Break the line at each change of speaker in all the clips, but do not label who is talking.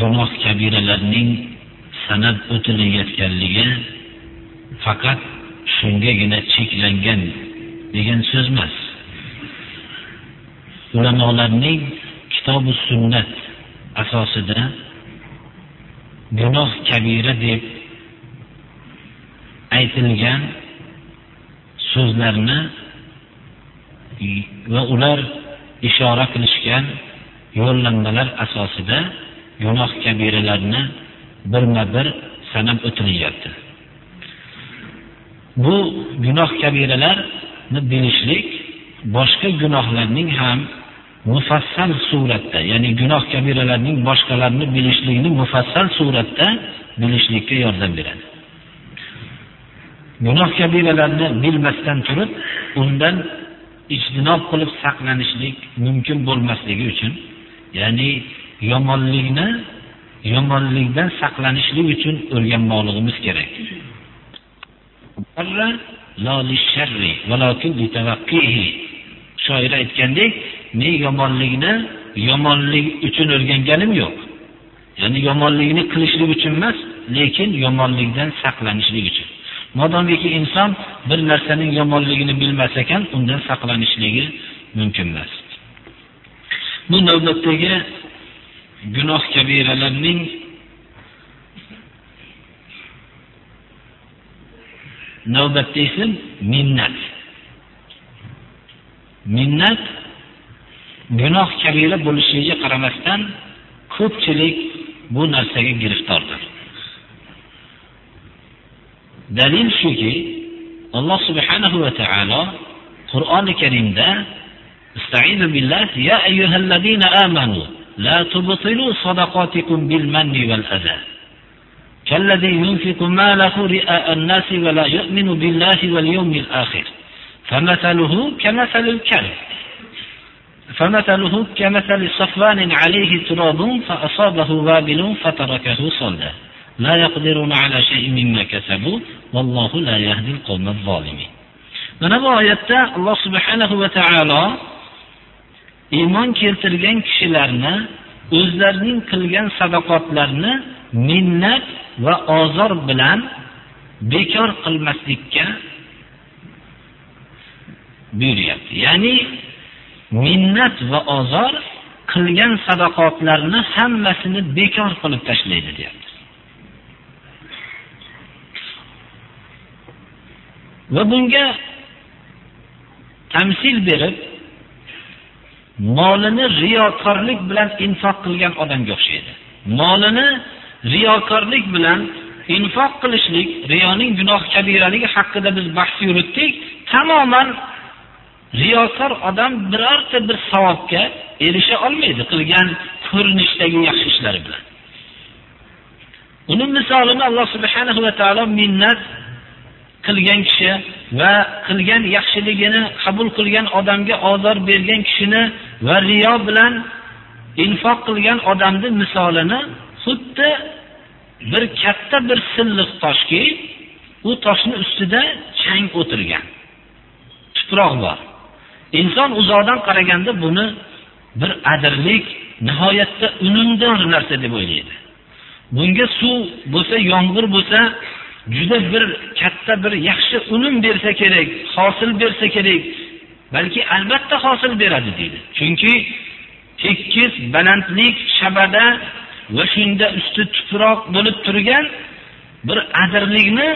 Gunoh kabiralarning sanab o'tilayotganligi faqat shungagina cheklangan degan so'z emas ulamolarning kitobi sunnat asosida gunoh kabira deb aytilgan so'zlarni va ular ishora qilishgan yo'llanmalar asosida gunoh kabiralarni birma bir sanab o'tilyapti bu gunoh kabiralarni bilishlik boshqa gunohlarning ham mufassal suratda ya'ni gunoh kabiralarning boshqalarini bilishlikni mufassal suratda bilishlikka yordam beradi. Gunoh kabiralarni bilmasdan turib undan ijtinob qilib saqlanishlik mumkin bo'lmasligi uchun ya'ni yomonlikni yomonlikdan saqlanishlik uchun o'rganmoqligimiz kerak. Shoir aytgandek men yomonlikni yomonlik uchun o'rganganim yo'q. Ya'ni yomonlikni qilishlik uchun emas lekin yomonlikdan saqlanishlik uchun. Modomiki inson bir narsaning yomonligini bilmas ekan undan saqlanishligi mumkin emas. Bu navbatdagi gunoh kabiralarning navbatda esa minnat minnat gunoh kabira bo'lishligiga qaramasdan ko'pchilik bu narsaga giriftordir dalil shuki alloh subhanahu va taolo qur'oni karimda استعيذ بالله يا أيها الذين آمنوا لا تبطلوا صدقاتكم بالمن والأذى. كالذي ينفق ماله رئاء الناس ولا يؤمن بالله واليوم الآخر. فمثله كمثل الكلب. فمثله كمثل صفوان عليه تراب فأصابه وابل فتركه صلدا لا يقدرون على شيء مما كسبوا والله لا يهدي القوم الظالمين. mana bu oyatda subhanahu va taolo iymon keltirgan kishilarni o'zlarining qilgan sadoqatlarini minnat va ozor bilan bekor qilmaslikka buyuryapti. Ya'ni minnat va ozor qilgan sadoqatlarni hammasini bekor qilib tashlaydi deyapti. Va bunga tamsil berib molini riyokorlik bilan infoq qilgan odamga o'xshaydi. Molini riyokorlik bilan infoq qilishlik riyoning gunoh kabiraligi haqida biz bahs yuritdik tamoman riyokor odam birorta bir savobga erisha olmaydi qilgan ko'rinishdagi yaxshi ishlari bilan. Uning misolini alloh subhanahu va taolo minnat qilgan kishi va qilgan yaxshiligini qabul qilgan odamga ozor bergan kishini va riyo bilan infoq qilgan odamni misolini xuddi bir katta bir silliq toshki u toshni ustida chang o'tirgan. Tuproq bor. Inson uzoqdan qaraganda buni bir adirlik nihoyatda unumdor narsa deb o'ylaydi. Bunga suv bo'lsa yomg'ir bo'lsa juda bir katta bir yaxshi unum bersa kerak hosil bersa kerak balki albatta hosil beradi deydi. Chunki tekis balandlik shabada va shunda usti tuproq bo'lib turgan bir adirlikni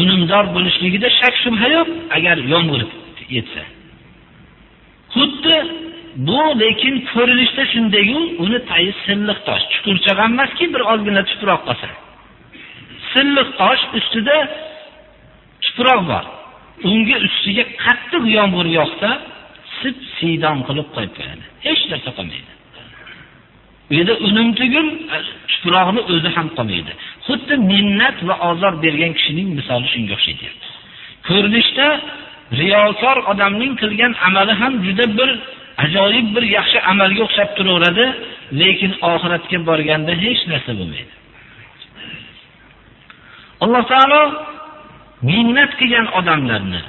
unumdor bo'lishligida shak shubha yo'q agar yomg'ir yetsa. Xuddi bu lekin ko'rinishda shundayu uni tayi silliq tosh. Chuqurchaqa emaski bir ozgina tuproq qolsa. Silliq tosh ustida tuproq bor. Unga ustiga qattiq yomg'ir yog'sa sip siydon qilib qo'yib qo'yadi hech narsa qolmaydi u yerda unum tugul tuproqni e, o'zi ham qolmaydi. Xuddi minnat va ozor bergan kishining misoli shunga o'xshaydi. Ko'rinishda riyokor odamning qilgan amali ham juda bir ajoyib bir yaxshi amalga o'xshab turaveradi, lekin oxiratga borganda hech narsa bo'lmaydi. Alloh taolo minnat qilgan odamlarni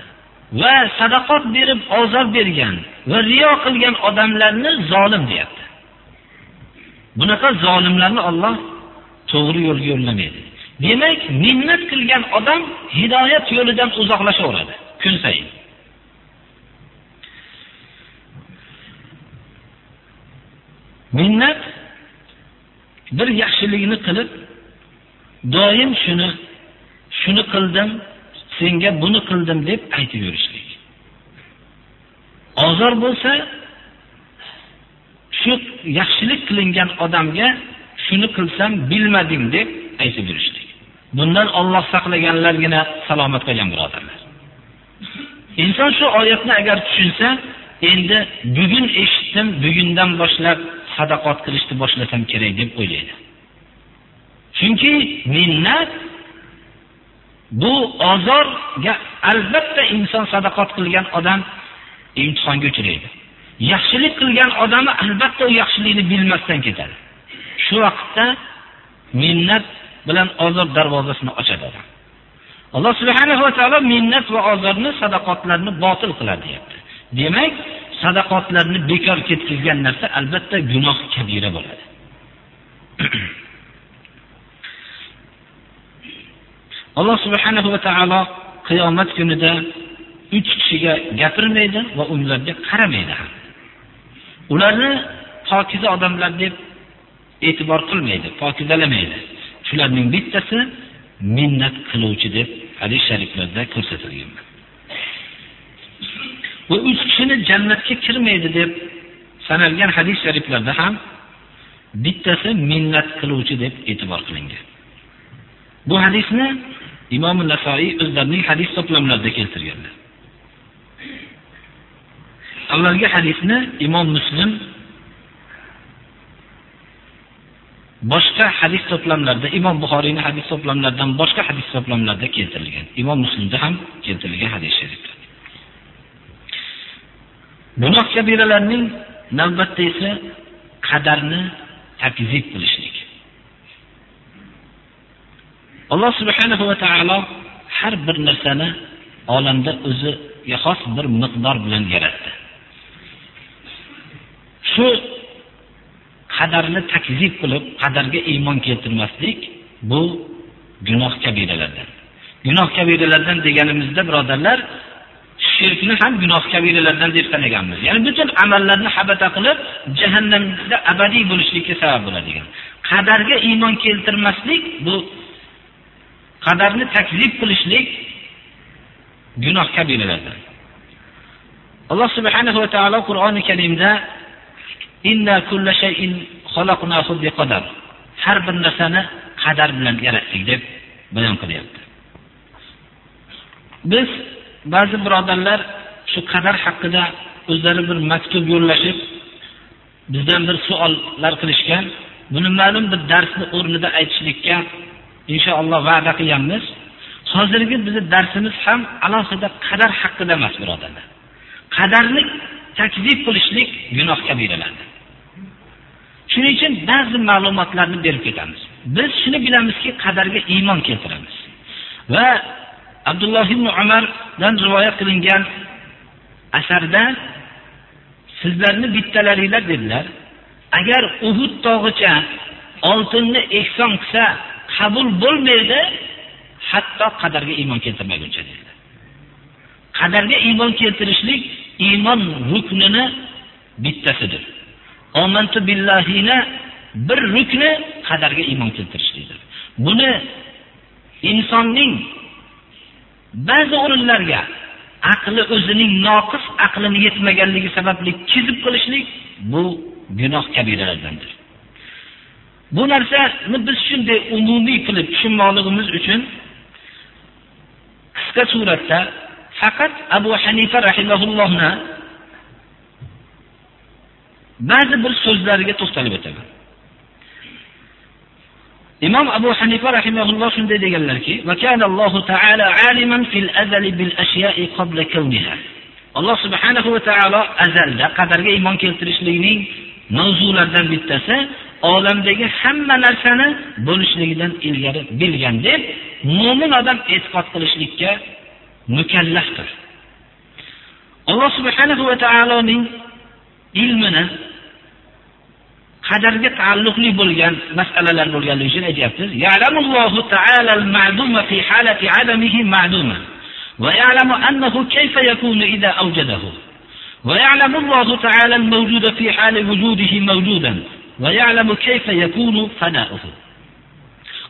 va sadaqat berib ozor bergan va riyo qilgan odamlarni zolim deyapti. Bunaqa zolimlarni Alloh to'g'ri yo'lga yo'llamaydi. Demak, minnat qilgan odam hidoyat yo'lidan uzoqlashaveradi kun sayin. Minnat bir yaxshilikni qilib doim shuni shuni qildim, senga buni qildim deb aytib yurishlik. Ozor bo'lsa shu yaxshilik qilingan odamga shuni qilsam bilmading deb aytib yurishlik. Bundan Alloh saqlaganlargina salomat qolgan birodarlar. Inson shu oyatni agar tushunsa, endi bugun eshitdim, bugundan boshlab sadaqat qilishni boshlasam kerak deb o'ylaydi. Chunki minnat bu ozorga albatta inson sadaqat qilgan odam imtihonga uchraydi. Yaxshilik qilgan odami albatta u yaxshilikni bilmasdan ketadi. Shu vaqtda minnat bilan ozor darvozasini ochadi odam. Alloh subhanahu va taolo minnat va ozorni sadaqatlarni botil qiladi deyapti. Demak, sadaqatlarni bekor ketkizgan narsa albatta gunoh kabira bo'ladi. Alloh subhanahu va taolo qiyomat kunida uch kishiga gapirmaydi va ularga qaramaydi ham. Ularni pokiza odamlar deb e'tibor qilmaydi, pokizalamaydi. Shularning bittasi minnat qiluvchi deb hadis shariflarda ko'rsatilgan. Bu uch kishini jannatga kirmaydi deb sanalgan hadis shariflarda ham bittasi minnat qiluvchi deb e'tibor qilingan. Bu hadisni Imom Nasoiy o'zlarining hadis to'plamlarida keltirganlar. Avvalgi hadisni Imom Muslim boshqa hadis to'plamlarida, Imom Buxoriyning hadis to'plamlaridan boshqa hadis to'plamlarida keltirilgan. Imom Muslimda ham keltirilgan hadis shariflar. Gunoh kabiralarning navbatda esa qadarni takzib qilishlik. Alloh subhanahu va taolo har bir narsani olamda o'ziga xos bir miqdor bilan yaratdi. Shu qadarni takzib qilib, qadarga iymon keltirmaslik bu gunoh kabiralardan. Gunoh kabiralardan deganimizda birodarlar, shirkni ham gunoh kabiralardan deb sanaganmiz. Ya'ni butun amallarni habata qilib, jahannamda abadiy bo'lishlikka sabab bo'ladigan. Qadarga iymon keltirmaslik bu qadarni taklif qilishlik gunoh kabiralardan. Alloh subhanahu va taolo Qur'oni Karimda inna kulla shay'in xalaqnahu biqadar. Har bir narsani qadar bilan yaratdik deb bayon qilyapti. Biz ba'zi birodarlar shu qadar haqida o'zlari bir maktub yo'llashib bizdan bir savollar qilishgan. Buni ma'lum bir darsni o'rnida aytishlikka inshaalloh va'da qilganmiz. Hozirgi bizning darsimiz ham alohida qadar haqida emas, birodarlar. Qadarni takzib qilishlik gunoh kabiralardir. Shuning uchun ba'zi ma'lumotlarni berib ketamiz. Biz shuni bilamizki, qadarga iymon keltiramiz. Va Abdulloh ibn Umardan rivoyat qilingan asarda sizlarni bittalaringlar dedilar. Agar Uhud tog'icha oltinni ehson qilsa, qabul bo'lmaydi, hatto qadarga iymon keltirmaguncha dedilar. Qadarga iymon keltirishlik iymon ruknini bittasidir. Omantu billahina bir rukni qadarga iymon keltirishlikdir. Buni insonning ba'zi o'rinlarga aqli o'zining noqis aqlini yetmaganligi sababli kizib qilishlik bu gunoh kabiralardandir. Bu narsani biz shunday umumiy qilib tushunmoqligimiz uchun qisqa suratda faqat Abu Hanifa rahimahullohni ba'zi bir so'zlariga to'xtalib o'taman. imom abu hanifa rahimahulloh shunday deganlarki alloh subhanahu va taolo azalda qadarga iymon keltirishlikning mavzularidan bittasi olamdagi hamma narsani bo'lishligidan ilgari bilgan deb mo'min odam e'tiqod qilishlikka mukallafdir. Alloh subhanahu va taoloning ilmini qadarga taalluqli bo'lgan masalalar bo'lganligi uchun aytyapmiz. ويعلم أنه كيف يكون fi halati ويعلم الله va ya'lamu annahu kayfa yakunu موجودا awjadahu. Wa ya'lamu Allahu ta'ala va ya'lamu kayfa yakunu fana'uhu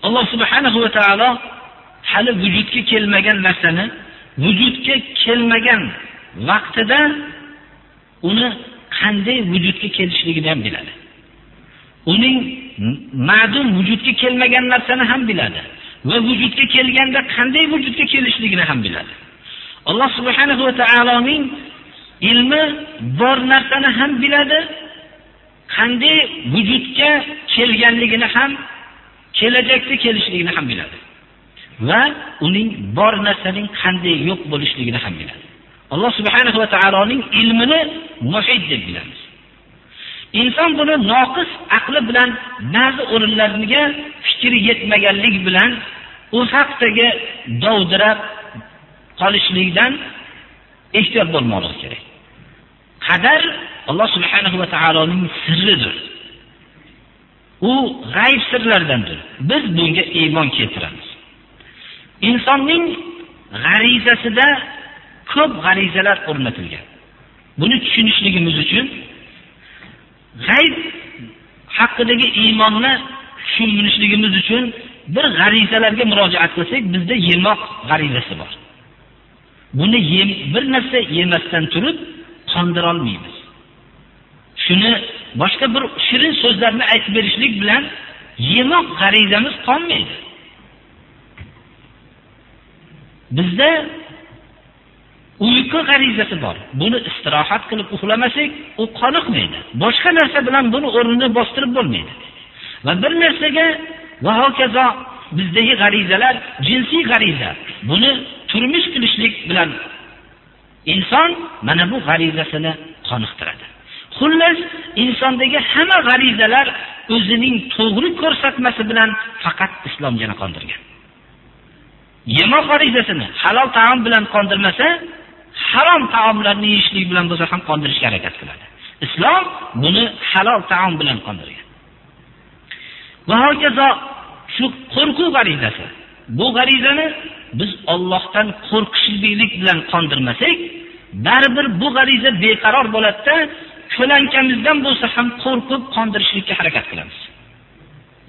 Alloh subhanahu va taolo hali vujudga kelmagan narsani vujudga kelmagan vaqtida uni qanday vujudga kelishligini ham biladi. Uning ma'dum vujudga kelmagan narsani ham biladi va vujudga kelganda qanday vujudga kelishligini ham biladi. Alloh subhanahu va taoloning ilmi bor narsani ham biladi qanday vujudga kelganligini ham kelajakda kelishligini ham biladi. Va uning bor narsaning qanday yo'q bo'lishligini ham biladi. Alloh subhanahu va taoloning ilmini muhit deb bilamiz. Inson buni noqis aqli bilan ba'zi o'rinlarga fikri yetmaganlik bilan u haqdagi dovdirab qolishlikdan ehtiyot bo'lmoqligi kerak. Qadar alloh subhanahu va taoloning sirridir. U g'ayb sirlardandir. Biz bunga iymon keltiramiz. Insonning g'arizasida ko'p g'arizalar o'rnatilgan. Buni tushunishligimiz uchun g'ayb haqidagi iymonni tushunishligimiz uchun bir g'arizalarga murojaat qilsak bizda yemoq g'arizasi bor. Buni yem bir narsa yemasdan turib so'ndirolmaymiz. shuni boshqa bir shirin so'zlarni aytib berishlik bilan yemoq g'arizamiz qolmaydi. bizda uyqu g'arizasi bor buni istirohat qilib uxlamasak u qoniqmaydi boshqa narsa bilan buni o'rnini bostirib bo'lmaydi va bir narsaga va hokazo bizdagi g'arizalar jinsiy g'ariza buni turmush qilishlik bilan inson mana bu g'arizasini qoniqtiradi. Xullas insondagi hamma g'arizalar o'zining to'g'ri ko'rsatmasi bilan faqat islomgina qondirgan. Yemoq g'arizasini halol taom bilan qondirmasa harom taomlarni yeyishlik bilan bo'lsa ham qondirishga harakat qiladi. Islom buni halol taom bilan qondirgan. Va hokazo shu qo'rquv g'arizasi bu g'arizani biz Allohdan qo'rqishlik bilan qondirmasak baribir bu g'ariza beqaror bo'ladida ko'lankamizdan bo'lsa ham qo'rqib qondirishlikka harakat qilamiz.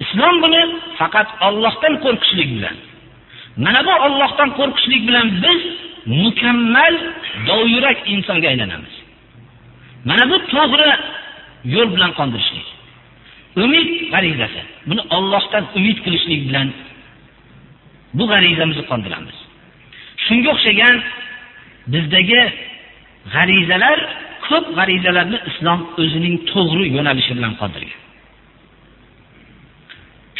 Islom buni faqat Allohdan qo'rqishlik bilan mana bu Allohdan qo'rqishlik bilan biz mukammal dovyurak insonga aylanamiz. Mana bu to'g'ri yo'l bilan qondirishlik umid g'arizasi buni Allohdan umid qilishlik bilan bu g'arizamizni qondiramiz. Shunga o'xshagan bizdagi g'arizalar ko'p g'arizalarni islom o'zining to'g'ri yo'nalishi bilan qondirgan.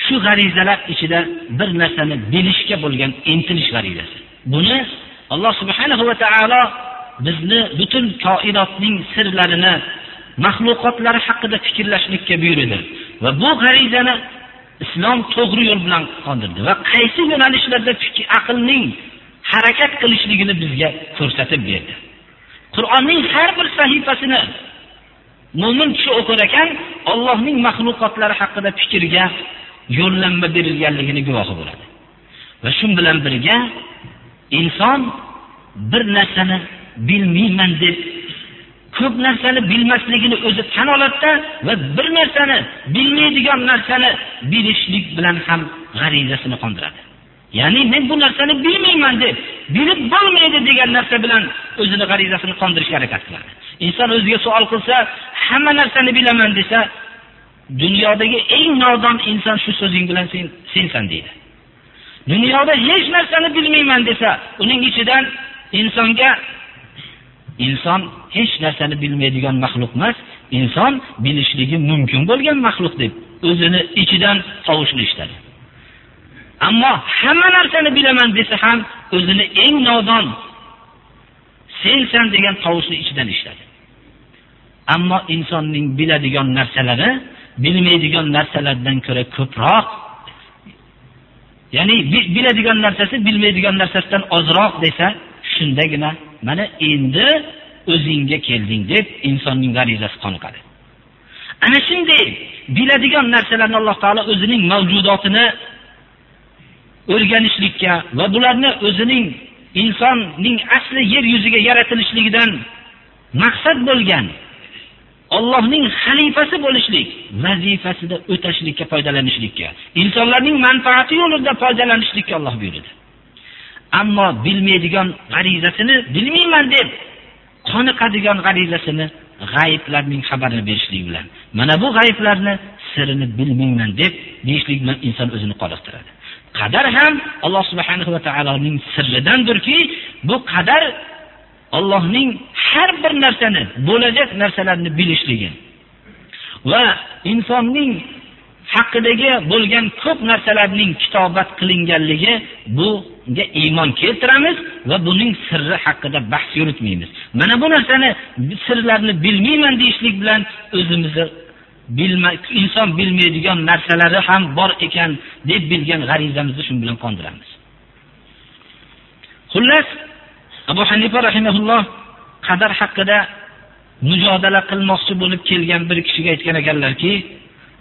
Shu g'arizalar ichida bir narsani bilishga bo'lgan intilish g'arizasi. Buni alloh subhanahu va taolo bizni butun koinotning sirlarini maxluqotlari haqida fikrlashlikka buyurdi. Va bu g'arizani islom to'g'ri yo'l bilan qondirdi va qaysi yo'nalishlarda fikr aqlning harakat qilishligini bizga ko'rsatib berdi. Qur'onning har bir sahifasini mo'min kishi o'qir ekan ollohning maxluqotlari haqida fikrga yo'llanma berilganligini guvohi bo'ladi. Va shu bilan birga inson bir narsani bilmayman deb ko'p narsani bilmasligini o'zi tan oladida va bir narsani bilmaydigan narsani bilishlik bilan ham g'arizasini qondiradi. Ya'ni men bu narsani bilmayman deb bilib bo'lmaydi degan narsa bilan o'zini g'arizasini qondirishga harakat qiladi. Inson o'ziga savol qilsa hamma narsani bilaman desa dunyodagi eng nodon inson shu so'zing bilan sen sensan deydi. Dunyoda hech narsani bilmayman desa uning ichidan insonga inson hech narsani bilmaydigan maxluq emas. Inson bilishligi mumkin bo'lgan maxluq deb o'zini ichidan tovushni eshitadi ammo hamma narsani bilaman desa ham o'zini eng nodon sensan degan tovushni ichidan eshitadi ammo insonning biladigan narsalari bilmaydigan narsalardan ko'ra ko'proq ya'ni biladigan narsasi bilmaydigan narsasidan ozroq desa shundagina mana endi o'zingga kelding deb insonning g'arizasi qoniqadi. Ana shunday biladigan narsalarni alloh taolo o'zining mavjudotini o'rganishlikka va bularni o'zining insonning asli yer yuziga yaratilishligidan maqsad bo'lgan Allohning xalifasi bo'lishlik vazifasida o'tashlikka foydalanishlikka insonlarning manfaati yo'lida foydalanishlikka Alloh buyurdi. Ammo bilmaydigan g'arizasini bilmayman deb qoniqadigan g'arizasini g'ayiblarning xabarini berishlik bilan. Mana bu g'ayiblarni sirini bilmayman deb deyishlik bilan inson o'zini qoniqtiradi. Qadar ham alloh subhanahu va taoloning sirridandirki bu qadar Allohning har bir narsani bo'lajak narsalarni bilishligi va insonning haqidagi bo'lgan ko'p narsalarning kitobat qilinganligi bunga iymon keltiramiz va buning sirri haqida bahs yuritmaymiz. Mana bu narsani sirlarni bilmayman deyishlik bilan o'zimizni bilma inson bilmaydigan narsalari ham bor ekan deb bilgan g'arizamizni shu bilan qondiramiz. Xullas abu hanifa rahimaulloh qadar haqida mujodala qilmoqchi bo'lib kelgan bir kishiga aytgan ekanlarki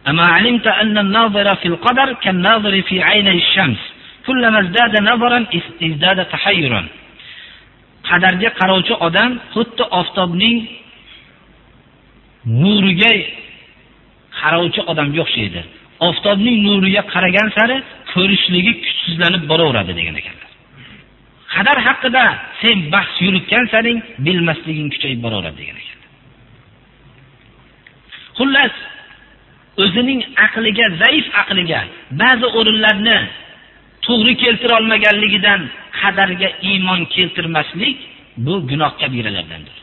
أما علمت أن الناظر في القدر كالناظر في عيني الشمس كلما ازداد نظرا ازداد تحيرا qadarga qarovchi odam xuddi oftobning nuriga qarovchi odamga o'xshaydi oftobning nuriga qaragan sari ko'rishligi kuchsizlanib boraveradi degan ekanlar qadar haqida sen bahs yuritgan saring bilmasliging kuchayib boraveradi degan ekanlar xullas o'zining aqliga zaif aqliga ba'zi o'rinlarni to'g'ri keltira olmaganligidan qadarga iymon keltirmaslik bu gunoh kabiralardandir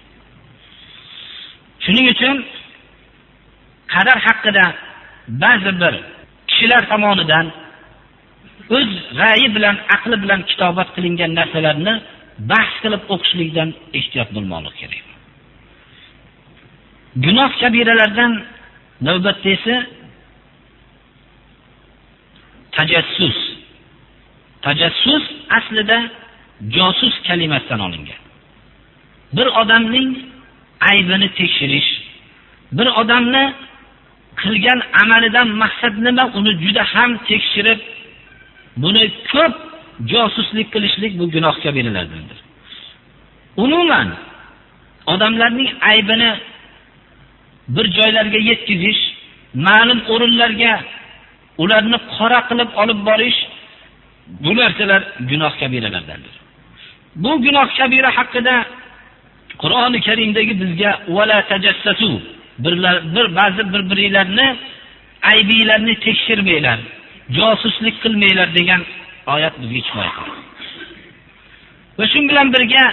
shuning uchun qadar haqida ba'zi bir kishilar tomonidan o'z ra'yi bilan aqli bilan kitobat qilingan narsalarni bahs qilib o'qishlikdan ehtiyot bo'lmoqlik kerak. Gunoh kabiralardan navbatda esa tajassus. Tajassus aslida josus kalimasidan olingan. Bir odamning aybini tekshirish bir odamni qilgan amalidan maqsad nima uni juda ham tekshirib buni ko'p josuslik qilishlik bu gunoh kabiralardandir umuman odamlarning aybini bir joylarga yetkizish, ma'lum o'rinlarga ularni qora qilib olib borish bu narsalar gunoh kabiralardandir bu gunoh kabira haqida qur'oni karimdagi bizga wala tajassasu birlar bir ba'zi bir biringlarni aybinglarni tekshirmanglar josuslik qilmanglar degan oyat bizga chiqmaydi. va shu bilan birga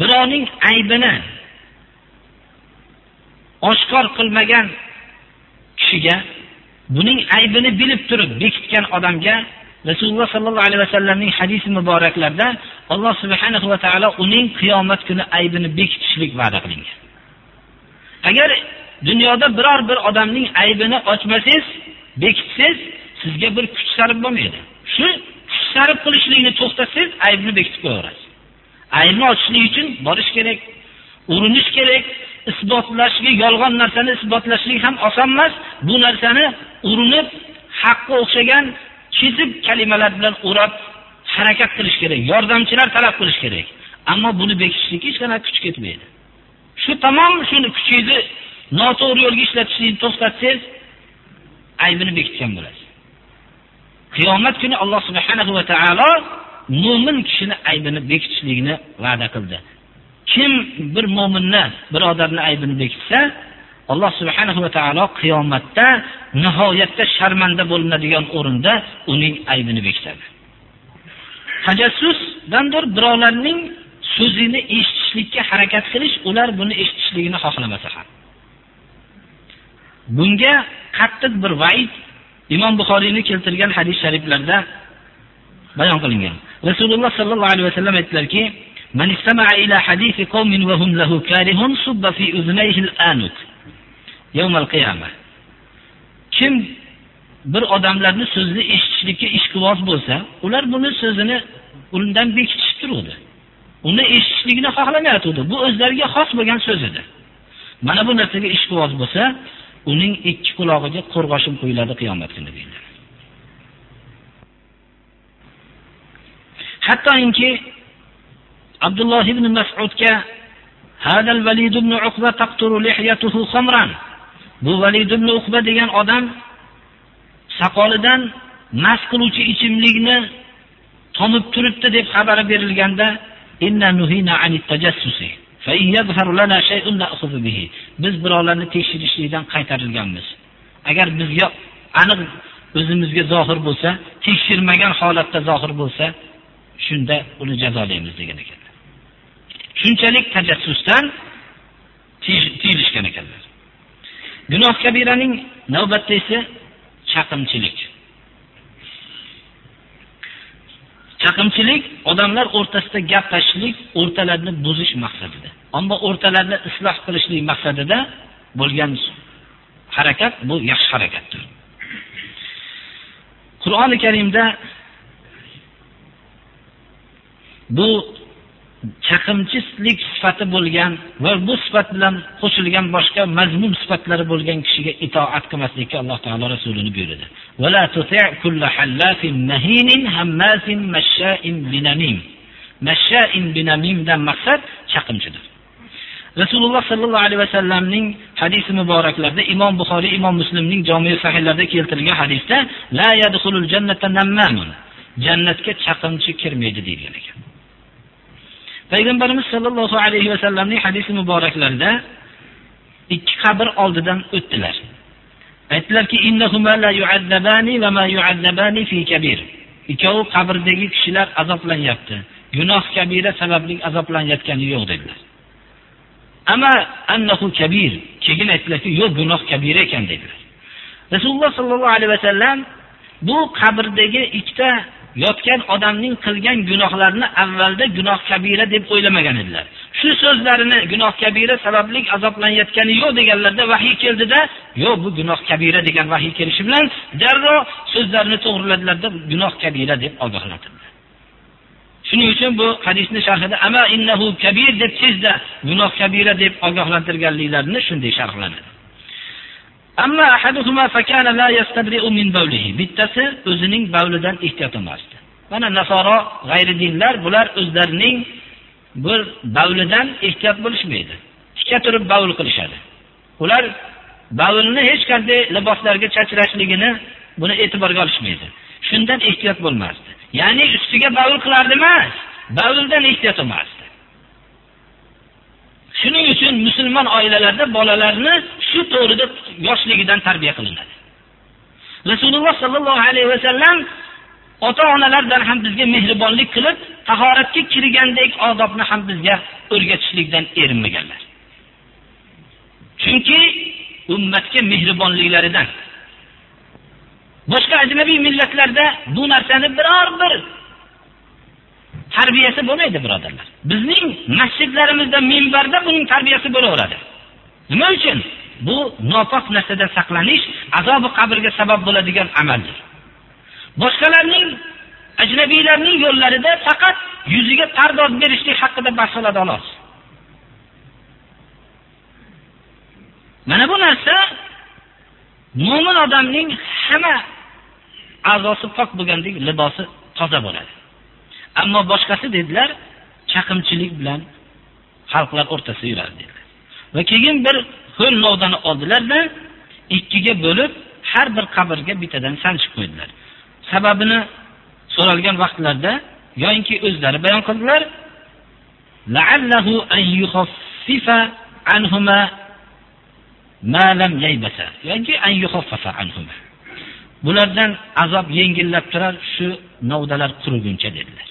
birovning aybini oshkor qilmagan kishiga buning aybini bilib turib bekitgan odamga rasululloh sollallohu alayhi vasallamning hadisi muboraklarida alloh subhanahu va taolo uning qiyomat kuni aybini bekitishlik va'da qilingan. Agar dunyoda biror bir odamning aybini ochmasangiz bekitsangiz sizga bir kuch sarf bo'lmaydi. Shu kuch sarf qilishlikni to'xtatsangiz aybni bekitib qo'yaverasiz. Aybni ochishlik uchun borish kerak urinish kerak isbotlashga yolg'on narsani isbotlashlik ham oson emas. Bu narsani urinib haqqa o'xshagan chizib kalimalar bilan o'rab harakat qilish kerak yordamchilar talab qilish kerak. Ammo buni bekitishlikka hech qanaqa kuch ketmaydi. Shu tamom shuni kuchingizni noto'g'ri yo'lga ishlatishlikni to'xtatsangiz aybini bekitgan bo'lasiz. Qiyomat kuni alloh subhanahu va taolo mo'min kishini aybini bekitishlikni va'da qildi. Kim bir mo'minni birodarni aybini bekitsa alloh subhanahu va taolo qiyomatda nihoyatda sharmanda bo'linadigan o'rinda uning aybini bekitadi. Tajassusdandir birovlarning so'zini eshitishlikka harakat qilish ular buni eshitishligini xohlamasa ham. Bunga qattiq bir vaid imom buxoriyni keltirgan hadis shariflarda bayon qilingan. Rasululloh sollallohu alayhi vasallam aytdilarki من استمع إلى حديث قوم وهم له كارهون صب في أذنيه الآنك يوم القيامة kim bir odamlarni so'zni eshitishlikka ishqiboz bo'lsa ular buni so'zini undan bekitishib turuvdi uni eshitishligini xohlamayotgandi bu o'zlariga xos bo'lgan so'z edi mana bu narsaga ishqiboz bo'lsa uning ikki qulog'iga qo'rg'oshin qo'yiladi qiyomat kuni deydi hattoki abdulloh ibn masudga bu valid ibn uqba degan odam soqolidan mast qiluvchi ichimlikni tomib turibdi deb xabar berilganda inna nuhina anit tajassusi biz birovlarni tekshirishlikdan qaytarilganmiz. Agar bizga aniq o'zimizga zohir bo'lsa tekshirmagan holatda zohir bo'lsa shunda uni jazolaymiz degan ekan. Shunchalik tajassusdan tiyilishgan ekanlar. Gunoh kabiraning navbatdagisi esa chaqimchilik. Chaqimchilik odamlar o'rtasida gap tashishlik o'rtalarni buzish maqsadida. Ammo o'rtalarni isloh qilishlik maqsadida bo'lgan harakat bu yaxshi harakatdir. Qur'oni karimda bu chaqimchilik sifati bo'lgan va bu sifat bilan qo'shilgan boshqa mazmun sifatlari bo'lgan kishiga itoat qilmaslikka alloh taolo rasulini buyurdi binamimdan maqsad chaqimchidir. Rasululloh sollallohu alayhi vasallamning hadisi muboraklarida imom buxoriy imom muslimning jomi sahihlarida keltirilgan hadisda la jannata jannatga chaqimchi kirmaydi deyilgan ekan. Payg'ambarimiz sollallohu alayhi vasallamning hadisi muboraklarida ikki qabr oldidan o'tdilar. Aytdilarki ikkovi qabrdagi kishilar azoblanyapti. Gunoh kabira sababli azoblanayotgani yo'q dedilar. Ama annahu kabir. Keyin aytdilarki yo'q gunoh kabira ekan dedilar. Rasululloh sollallohu alayhi vasallam bu qabrdagi ikkita yotgan odamning qilgan gunohlarini avvalda gunoh kabira deb o'ylamagan edilar. Shu so'zlarini gunoh kabira sababli azoblanayotgani yo'q deganlarda vahiy keldida yo'q bu gunoh kabira degan vahiy kelishi bilan darrov so'zlarini to'g'riladilarda gunoh kabira deb ogohlantirdilar. Shuning uchun bu hadisni sharhida ama innahu kabir deb tezda gunoh kabira deb ogohlantirganliklarini shunday sharhlanadi. Amma ahaduhuma fakana la yastabri'u min bawlihi. bittasi o'zining bavlidan ehtiyot emasdi. Mana nasoro g'ayri dinlar bular o'zlarining bir bavlidan ehtiyot bo'lishmaydi. Tikka turib bavl qilishadi. Ular bavlni hech qanday liboslarga chachrashligini buni e'tiborga olishmaydi. Shundan ehtiyot bo'lmasdi. Ya'ni ustiga bavl qilardi emas bavldan ehtiyot emasdi. Shuning uchun musulmon oilalarda bolalarni shu to'g'rida yoshligidan tarbiya qilinadi. Rasululloh sollallohu alayhi vasallam ota onalardan ham bizga mehribonlik qilib tahoratga kirgandek odobni ham bizga o'rgatishlikdan erinmaganlar. Chunki ummatga mehribonliklaridan. Boshqa ajnabiy millatlarda bu narsani biror bir tarbiyasi bo'lmaydi birodarlar. Bizning masjidlarimizda minbarda buning tarbiyasi bo'laveradi. Nima uchun? Bu nopok narsadan saqlanish azobi qabrga sabab bo'ladigan amaldir. Boshqalarning ajnabiylarning yo'llarida faqat yuziga pardoz berishlik haqida bahs qiladi xolos. Mana bu narsa mo'min odamning hamma a'zosi pok bo'lgandek libosi toza bo'ladi. Ammo boshqasi dedilar chaqimchilik bilan xalqlar o'rtasida yuradi. Va keyin bir ho'l novdani oldilarda ikkiga bo'lib har bir qabrga bittadan sanchib qo'ydilar. Sababini so'ralgan vaqtlarda yoinki o'zlari bayon qildilar bulardan azob yengillab turar shu novdalar quriguncha dedilar.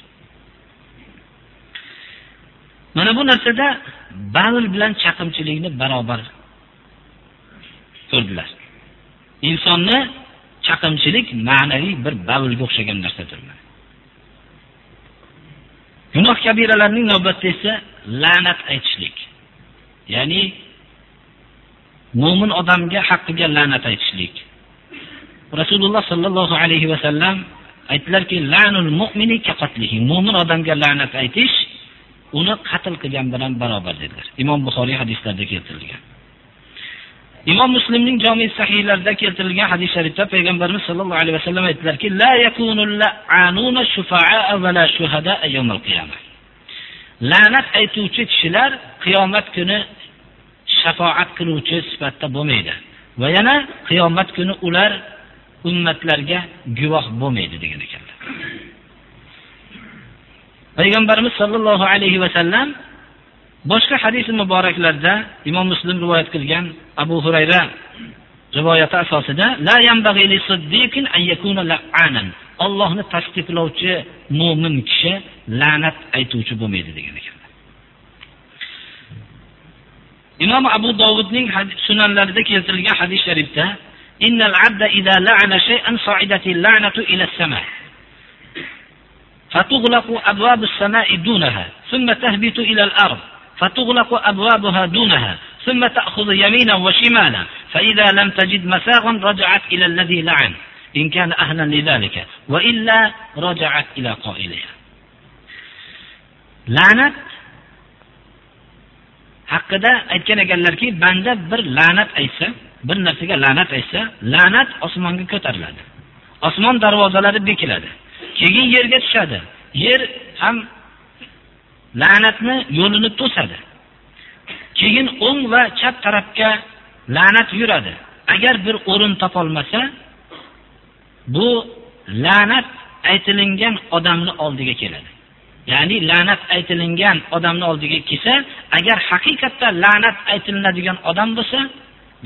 Mana bu narsada bavl bilan chaqimchilikni barobar ko'rdilar insonni chaqimchilik ma'naviy bir bavlga o'xshagan narsadir. Gunoh kabiralarning navbatda esa la'nat aytishlik. Ya'ni mo'min odamga haqqiga la'nat aytishlik. Rasululloh sallallohu alayhi va sallam aytdilarki, la'nul mu'mini ka qatlihi. Mo'min odamga la'nat aytish uni qatl qilgan bilan barobar dedilar. Imom Buxoriy hadislarida keltirilgan. Imom Muslimning Jami' sahihlarida keltirilgan hadis sharifda payg'ambarimiz sollallohu alayhi vasallam aytdilarki: "La yakunul shufa'a va la shuhada yawmal qiyamah." La'nat aytuvchi kishilar qiyomat kuni shafoat qiluvchi sifatda bo'lmaydi. Va yana qiyomat kuni ular ummatlarga guvoh bo'lmaydi degan ekanlar. Payg'ambarimiz sollallohu alayhi vasallam boshqa hadis muboraklarda Imom Muslim rivoyat qilgan Abu Hurayra rivoyati asosida la yanbaghi siddikin an la'anan. Allohni tasdiqlovchi mu'min kishi la'nat aytuvchi bo'lmaydi degan ekanlar. Imom Abu Dovudning sunanlarida keltirilgan hadis sharifda innal abda idza la'ana shay'an sa'idati la'natu ila as-sama' فتغلق أبواب السماء دونها ثم تهبط إلى الأرض فتغلق أبوابها دونها ثم تأخذ يمينا وشمالا فإذا لم تجد مساغا رجعت إلى الذي لعن إن كان أهلا لذلك وإلا رجعت إلى قائلها la'nat haqida aytgan ekanlarki banda bir la'nat aytsa bir narsaga la'nat aytsa la'nat osmonga ko'tariladi osmon darvozalari bekiladi keyin yerga tushadi. Yer ham la'natni yo'lini to'sadi. Keyin o'ng va chap tarafga la'nat yuradi. Agar bir o'rin topolmasa bu la'nat aytilingan odamni oldiga keladi. Ya'ni la'nat aytilingan odamni oldiga kelsa agar haqiqatda la'nat aytilinadigan odam bo'lsa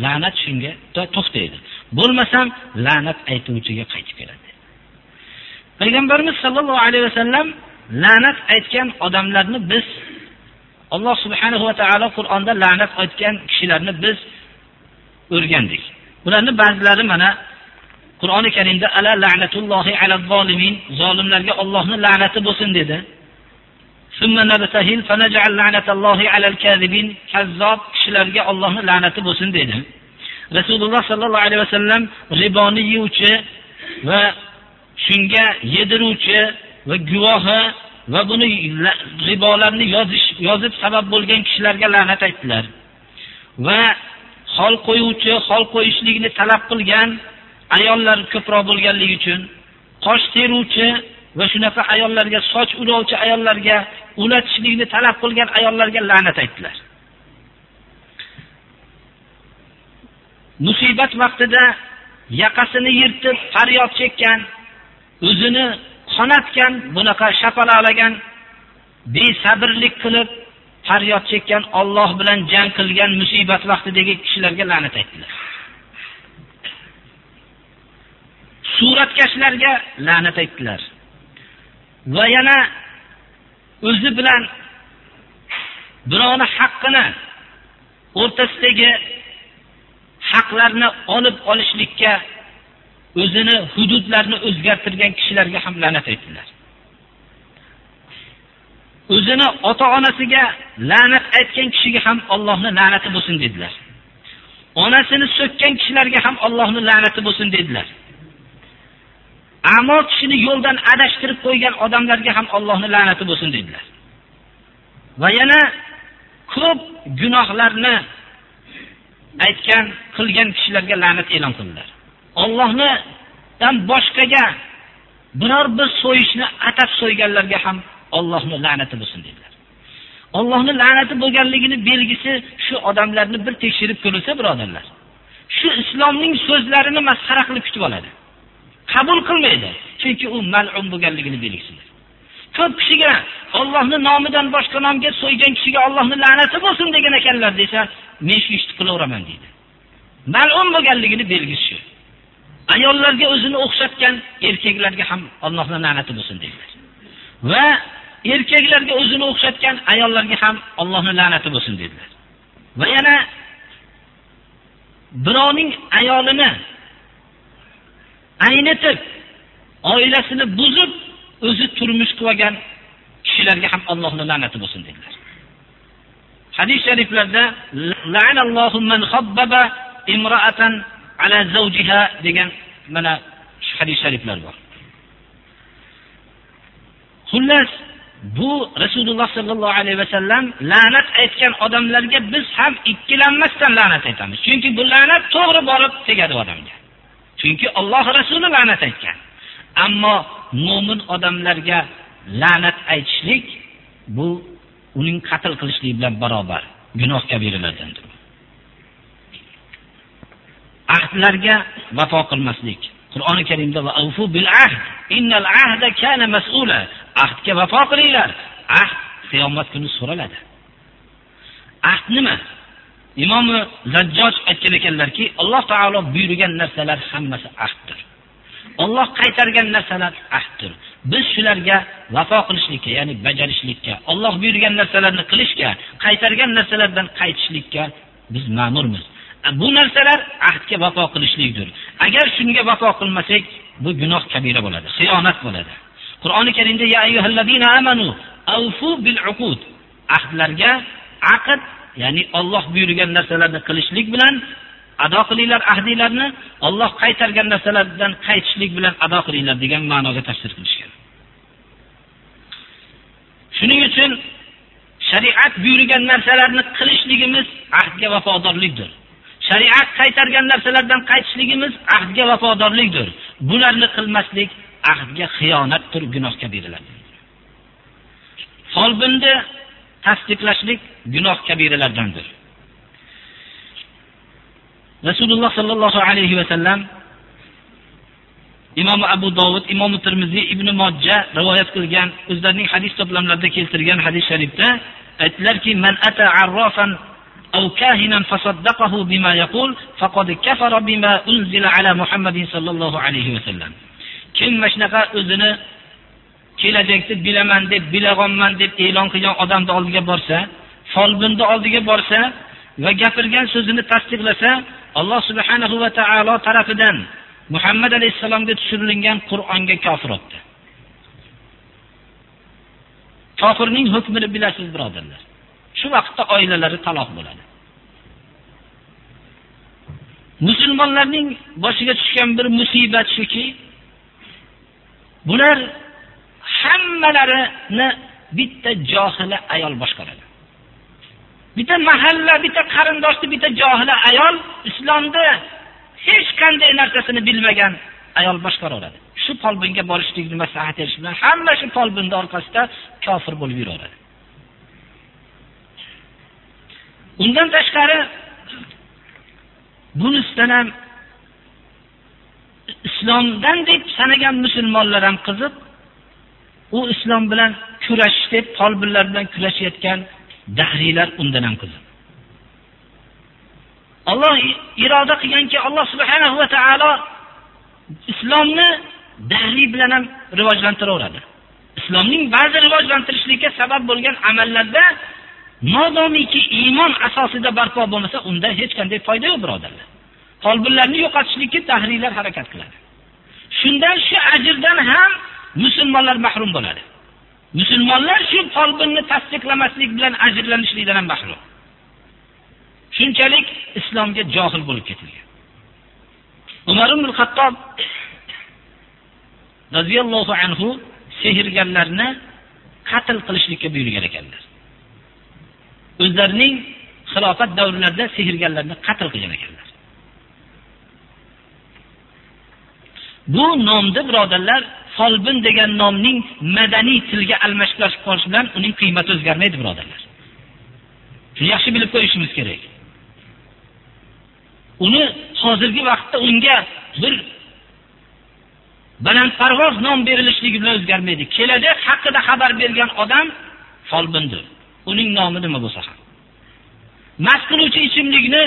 la'nat shunga to'xtaydi. Bo'lmasam la'nat aytuvchiga qaytib keladi. Payg'ambarimiz sollallohu alayhi vasallam la'nat aytgan odamlarni biz alloh subhanahu va taolo qur'onda la'nat aytgan kishilarni biz o'rgandik. Bularni ba'zilari mana qur'oni karimda ala la'natullohi ala zolimin zolimlarga ollohni la'nati bo'lsin dedi. Kazzob kishilarga ollohni la'nati bo'lsin dedi. Rasululloh sollallohu alayhi vasallam riboni yeyuvchi va shunga yediruvchi va guvohi va buni ribolarni yozish yozib sabab bo'lgan kishilarga la'nat aytdilar. Va hol qo'yuvchi hol qo'yishlikni talab qilgan ayollar ko'proq bo'lganligi uchun qosh teruvchi va shunaqa ayollarga soch ulovchi ayollarga ulatishlikni talab qilgan ayollarga la'nat aytdilar. Musibat vaqtida yaqasini yirtib faryod chekkan o'zini qonatgan bunaqa shapalaqlagan besabrlik qilib faryod chekkan Alloh bilan jang qilgan musibat vaqtidagi kishilarga la'nat aytdilar. Suratkashlarga la'nat aytdilar. Va yana o'zi bilan birovni haqqini o'rtasidagi haqlarni olib olishlikka o'zini hududlarni o'zgartirgan kishilarga ham la'nat aytdilar. O'zini ota onasiga la'nat aytgan kishiga ham Allohning la'nati bo'lsin dedilar. Onasini so'kkan kishilarga ham Allohning la'nati bo'lsin dedilar. Amo kishini yo'ldan adashtirib qo'ygan odamlarga ham Allohning la'nati bo'lsin dedilar. Va yana ko'p gunohlarni aytgan qilgan kishilarga la'nat e'lon qildilar. Allohdan boshqaga biror bir so'yishni atab so'yganlarga ham Allohning la'nati bo'lsin dedilar. Allohning la'nati bo'lganligini belgisi shu odamlarni bir tekshirib ko'rilsa, birodarlar. Shu islomning so'zlarini masxara qilib kutib oladi. Qabul qilmaydi, chunki u mal'un bo'lganligini belgisidir. Ko'p kishiga Allohning nomidan boshqa nomga so'ygan kishiga Allohning la'nati bo'lsin degan ekanlar desa, men shu ishni qilaveraman deydi. Mal'un bo'lganligini belgisi shu. Ayollarga o'zini o'xshatgan erkaklarga ham allohni la'nati bo'lsin dedilar. Va erkaklarga o'zini o'xshatgan ayollarga ham allohni la'nati bo'lsin dedilar. Va yana birovning ayolini aynitib oilasini buzib o'zi turmush qilgan kishilarga ham allohni la'nati bo'lsin dedilar. Hadis shariflarda la'anallohu man khabbaba imra'atan ala zawjiha degan mana hadis shariflar bor. Xullas bu Rasululloh sallallohu alayhi vasallam la'nat aytgan odamlarga biz ham ikkilanmasdan la'nat aytamiz. Chunki bu la'nat to'g'ri borib tegadi odamga. Chunki Alloh rasuli la'nat aytgan. Ammo mo'min odamlarga la'nat aytishlik bu uning qatl qilishlik bilan barobar gunoh kabiralardandir. Ahdlarga vafo qilmaslik. Qur'oni Karimda va avfu bil ahd innal ahda kana mas'ula. Ahdga vafo qilinglar. Ahd qiyomat kuni so'raladi. Ahd nima? Imom Zajjoj aytgan ekanlarki, Alloh taolo buyurgan narsalar hammasi ahddir. Alloh qaytargan narsalar ahddir. Biz shularga vafo qilishlikka, ya'ni bajarishlikka, Alloh buyurgan narsalarni qilishga, qaytargan narsalardan qaytishlikka biz ma'murmiz. Bu narsalar ahdga vafo qilishlikdir. Agar shunga vafo qilmasak, bu gunoh kabira bo'ladi, xiyonat bo'ladi. Qur'oni Karimda ya ayyuhallazina amanu awfu bil uqud. Ahdlarga aqd, ya'ni Alloh buyurgan narsalarni qilishlik bilan ado qilinglar ahdiylarni, Alloh qaytargan narsalardan qaytishlik bilan ado qilinglar degan ma'noga tafsir qilishgan. Shuning uchun shariat buyurgan narsalarni qilishligimiz ahdga vafodorlikdir. Shariat qaytargan narsalardan qaytishligimiz ahdga vafodorlikdir. Bularni qilmaslik ahdga xiyonatdir, gunoh kabiralardir. Folbinni tasdiqlashlik gunoh kabiralardandir. Rasululloh sallallohu alayhi va sallam Imom Abu Dovud, Imom Tirmiziy, Ibn mojja rivoyat qilgan o'zlarining hadis to'plamlarida keltirgan hadis sharifda aytdilarki, "Man ata arrofan أو كاهنا fasaddaqahu bima yaqul faqad كفر بما أنزل ala Muhammadin sallallohu alayhi عليه sallam." Kim mashunaqa o'zini kelajakni bilaman deb, bilag'onman deb e'lon qilgan odamning oldiga borsa, folbinni oldiga borsa va gapirgan so'zini tasdiqlasa, Alloh subhanahu va taolo tarafidan Muhammad alayhissalomga tushirilgan Qur'onga kofir o'tdi. Kofirning hukmini bilasiz, birodarlar. Shu vaqtda oilalari taloq bo'ladi. Musulmonlarning boshiga tushgan bir musibat shuki, bular hammalarini bitta johila ayol boshqaradi. bitta mahalla, bitta qarindoshni bitta johila ayol islomda hech qanday narsasini bilmagan ayol boshqaraveradi. Shu folbinga borishlikni maslahat berish bilan hamma shu folbinning orqasida kofir bo'lib yuraveradi. Undan tashqari bunisidan ham islomdan deb sanagan musulmonlar ham qiziq, u islom bilan kurashish deb folbinlar bilan kurashayotgan dahriylar undan ham qiziq. Alloh iroda qilganki, Alloh subhanahu va taolo islomni dahriy bilan ham rivojlantiraveradi. Islomning ba'zi rivojlantirishlikka sabab bo'lgan amallarda modomiki iymon asosida barpo bo'lmasa, unda hech qanday foyda yo'q, birodarlar. Qalblarni yo'qotishlikka tahriylar harakat qiladi. Shundan shu ajrdan ham musulmonlar mahrum bo'ladi. Musulmonlar shu qalbini tasdiqlamaslik bilan ajrlanishlikdan ham mahrum. Shunchalik islomga johil bo'lib ketilgan. Umar ibn Xattob radhiyallohu anhu sehrgarlarni qatl qilishlikka buyurgan ekanlar. O'zlarining xilofat davrlarida sehrgarlarni qatl qilgan ekanlar. Bu nomni birodarlar folbin degan nomning madaniy tilga almashtirib qolish bilan uning qiymati o'zgarmaydi birodarlar. Shuni yaxshi bilib qo'yishimiz kerak. Uni hozirgi vaqtda unga bir balandparvoz nom berilishligi bilan o'zgarmaydi. Kelajak haqida xabar bergan odam folbindir. Uning nomi nima bo'lsa ham. Mast qiluvchi ichimlikni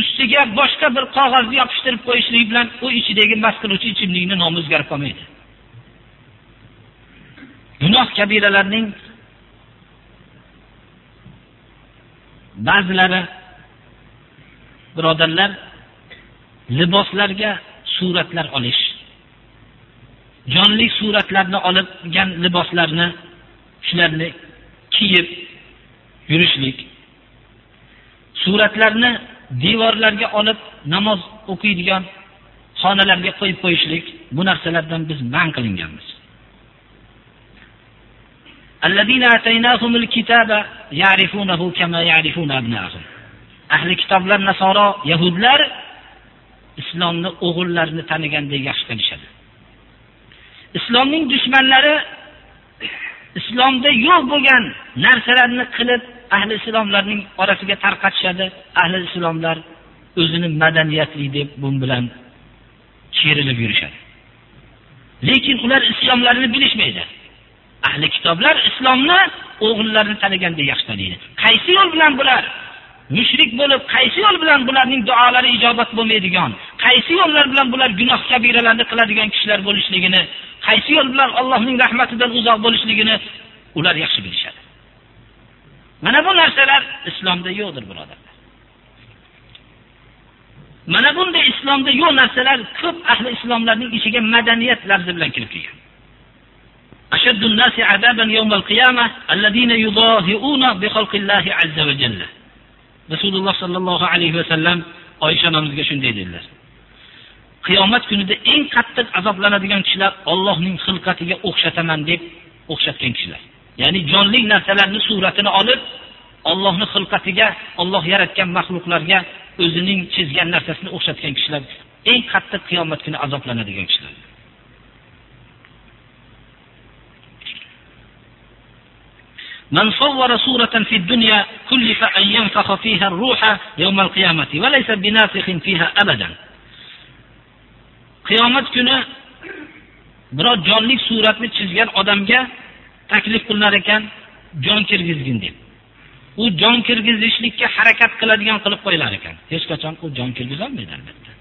ustiga boshqa bir qog'ozni yopishtirib qo'yishlik bilan u ichidagi mast qiluvchi ichimlikni nomi o'zgarib qolmaydi. Gunoh kabiralarning ba'zilari birodarlar liboslarga suratlar olish, jonli suratlarni olgan liboslarni shularni kiyib yurishlik, suratlarni devorlarga olib namoz o'qiydigan xonalarga qo'yib qo'yishlik bu narsalardan biz man qilinganmiz. ahli kitoblar nasoro yahudlar islomni o'g'illarini tanigandek yaxshi tanishadi. Islomning dushmanlari islomda yo'q bo'lgan narsalarni qilib ahli islomlarning orasiga tarqatishadi. Ahli islomlar o'zini madaniyatli deb bu bilan kerilib yurishadi. Lekin ular islomlarini bilishmaydi. Ahli kitoblar islomni o'g'illarini tanigandek yaxshi taniydi. Qaysi yo'l bilan bular? mushrik bo'lib qaysi yo'l bilan bularning duolari ijobat bo'lmaydigan qaysi yo'llar bilan bular gunoh kabiralarni qiladigan kishilar bo'lishligini qaysi yo'l bilan allohning rahmatidan uzoq bo'lishligini ular yaxshi bilishadi mana bu narsalar islomda yo'qdir birodarlar mana bunday islomda yo'q narsalar ko'p ahli islomlarning ichiga madaniyat lafzi bilan kirib kelgan أشد الناس عذابا يوم القيامة الذين يضاهئون بخلق الله عز وجل rasululloh sollallohu alayhi vasallam oysha onamizga shunday dedilar. Qiyomat kunida eng qattiq azoblanadigan kishilar ollohning xilqatiga o'xshataman deb o'xshatgan kishilar. Ya'ni jonli narsalarni suratini olib ollohni xilqatiga olloh yaratgan maxluqlarga o'zining chizgan narsasini o'xshatgan kishilar eng qattiq qiyomat kuni azoblanadigan kishilar. من صور صورة في الدنيا كلف أن ينفخ فيها الروح يوم القيامة وليس بنافخ فيها أبدا qiyomat kuni biror jonli suratni chizgan odamga taklif qilinar ekan jon kirgizgin deb u jon kirgizishlikka harakat qiladigan qilib qo'yilar ekan hech qachon u jon kirgizolmaydi albatta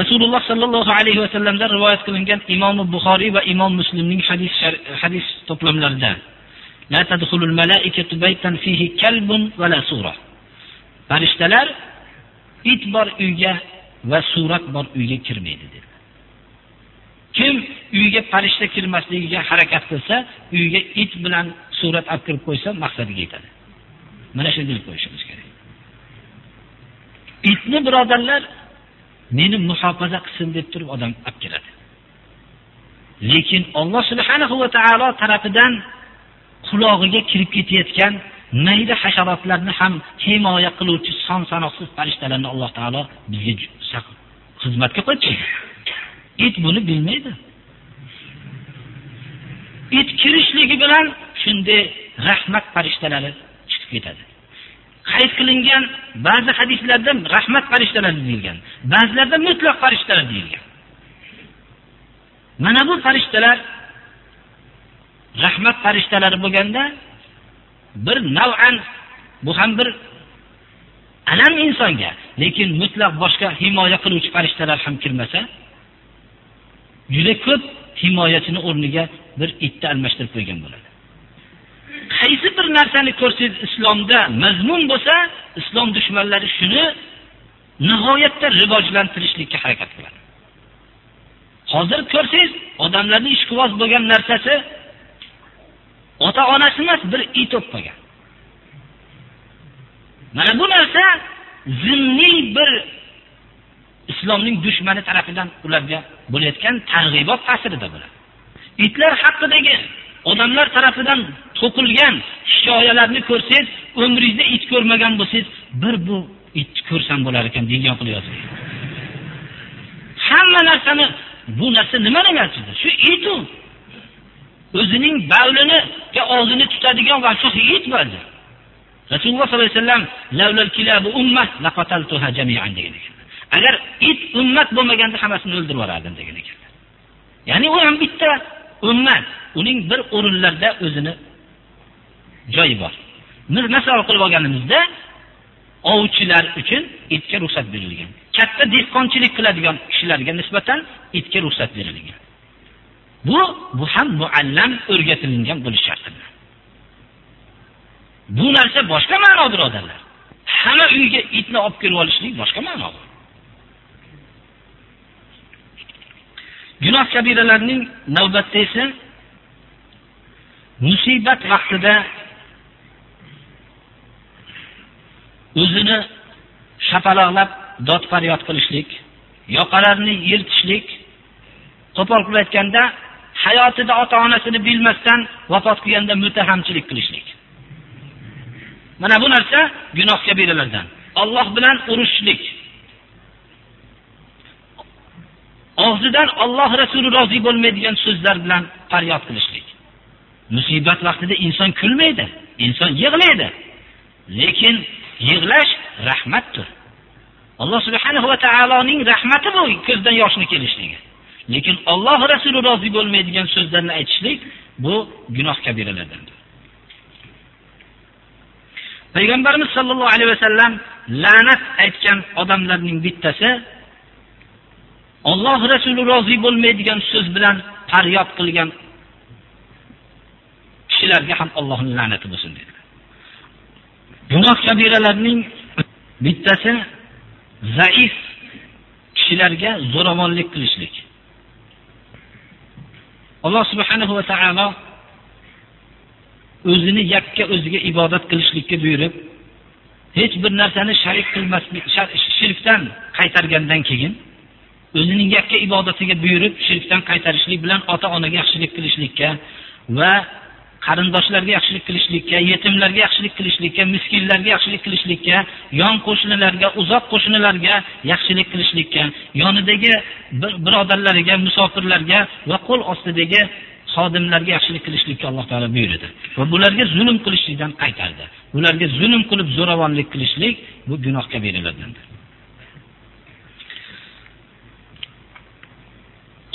Rasululloh sollallohu alayhi vasallamdan rivoyat qilingan imom buxoriy va imom muslimning hadis hadis to'plamlarida farishtalar it bor uyga va surat bor uyga kirmaydi dedi kim uyga farishta kirmasligiga harakat qilsa uyga it bilan surat olib kirib qo'ysa maqsadiga yetadi. Mana shuni bilib qo'yishimiz kerak. Itni birodarlar meni muhofaza qilsin deb turib odam olib keladi. Lekin alloh subhanahu va taolo tarafidan qulog'iga kirib ketayotgan mayda hasharotlarni ham himoya qiluvchi son sanoqsiz farishtalarni alloh taolo bizga xizmatga qo'yibdi. It buni bilmaydi. It kirishligi bilan shunday rahmat farishtalari chiqib ketadi. Qayd qilingan ba'zi hadislarda rahmat farishtalari deyilgan ba'zilarda mutlaq farishtalar deyilgan. Mana bu farishtalar rahmat farishtalari bo'lganda bir nav'an bu ham bir alam insonga lekin mutlaq boshqa himoya qiluvchi farishtalar ham kirmasa juda ko'p himoyachini o'rniga bir itni almashtirib qo'ygan bo'ladi. Qaysi bir narsani ko'rsangiz islomda mazmun bo'lsa islom dushmanlari shuni nihoyatda rivojlantirishlikka harakat qiladi. Hozir ko'rsangiz odamlarni ishqiboz bo'lgan narsasi ota onasi emas bir it bo'lib qolgan mana bu narsa zimniy bir islomning dushmani tarafidan ularga bo'layotgan targ'ibot ta'sirida bo'ladi. Itlar haqidagi odamlar tarafidan to'qilgan hikoyalarni ko'rsangiz umringizda it ko'rmagan bo'lsangiz bir bu itni ko'rsam bo'lar ekan degan qilyapsiz hamma narsani bu narsa nima emasdi shu it u. O'zining bavliniga og'zini tutadigan vahshiy it bo'ldi rasululloh sollallohu alayhi vasallam degan agar it ummat bo'lmaganda hammasini o'ldirib yuborardim degan ekanlar ya'ni u ham bitta ummat uning bir o'rinlarda o'zini joyi bor. Biz misol qilib olganimizda ovchilar uchun itga ruxsat berilgan. Katta dehqonchilik qiladigan kishilarga nisbatan itga ruxsat berilgan. Bu bu ham muallam o'rgatilingan bo'lishi shart bu narsa boshqa ma'no birodarlar hamma uyga itni olib kelib olishlik boshqa ma'no bu. Gunoh kabiralarining navbatda esa musibat vaqtida o'zini shapaloqlab dod faryod qilishlik, yoqalarini yirtishlik, qo'pol qilib aytganda hayotida ota-onasini bilmasdan vafot qilganda mutahamchilik qilishlik. Mana bu narsa gunoh kabiralardan. Alloh bilan urushlik. Og'zidan Alloh Rasuli rozi bo'lmaydigan so'zlar bilan faryod qilishlik. Musibat vaqtida inson kulmaydi, inson yig'laydi. Lekin yig'lash rahmatdir. Alloh subhanahu va taoloning rahmati bu ko'zdan yoshni kelishligi. Lekin Alloh Rasuli rozi bo'lmaydigan so'zlarni aytishlik bu gunoh kabiralardandir. Payg'ambarimiz sollallohu alayhi vasallam la'nat aytgan odamlarning bittasi Alloh Rasuli rozi bo'lmaydigan so'z bilan faryod qilgan kishilarga ham Allohning la'nati bo'lsin dedi. Gunoh kabiralarning bittasi zaif kishilarga zo'ravonlik qilishlik. Alloh subhanahu va taolo o'zini yakka o'ziga ibodat qilishlikka buyurib, hech bir narsani sharik qilmaslik, shirkdan qaytargandan keyin o'zining yakka ibodatiga buyurib, shirkdan qaytarishlik bilan ota-onaga yaxshilik qilishlikka va qarindoshlarga yaxshilik qilishlikka, yetimlarga yaxshilik qilishlikka, miskinlarga yaxshilik qilishlikka, yon qo'shnilarga, uzoq qo'shnilarga yaxshilik qilishlikka, yonidagi birodarlariga, musofirlarga va qo'l ostidagi xodimlarga yaxshilik qilishlikka Alloh taolo buyurdi. Va bularga zulm qilishlikdan qaytardi. Ularga zulm qilib zo'ravonlik qilishlik bu gunohga beriladi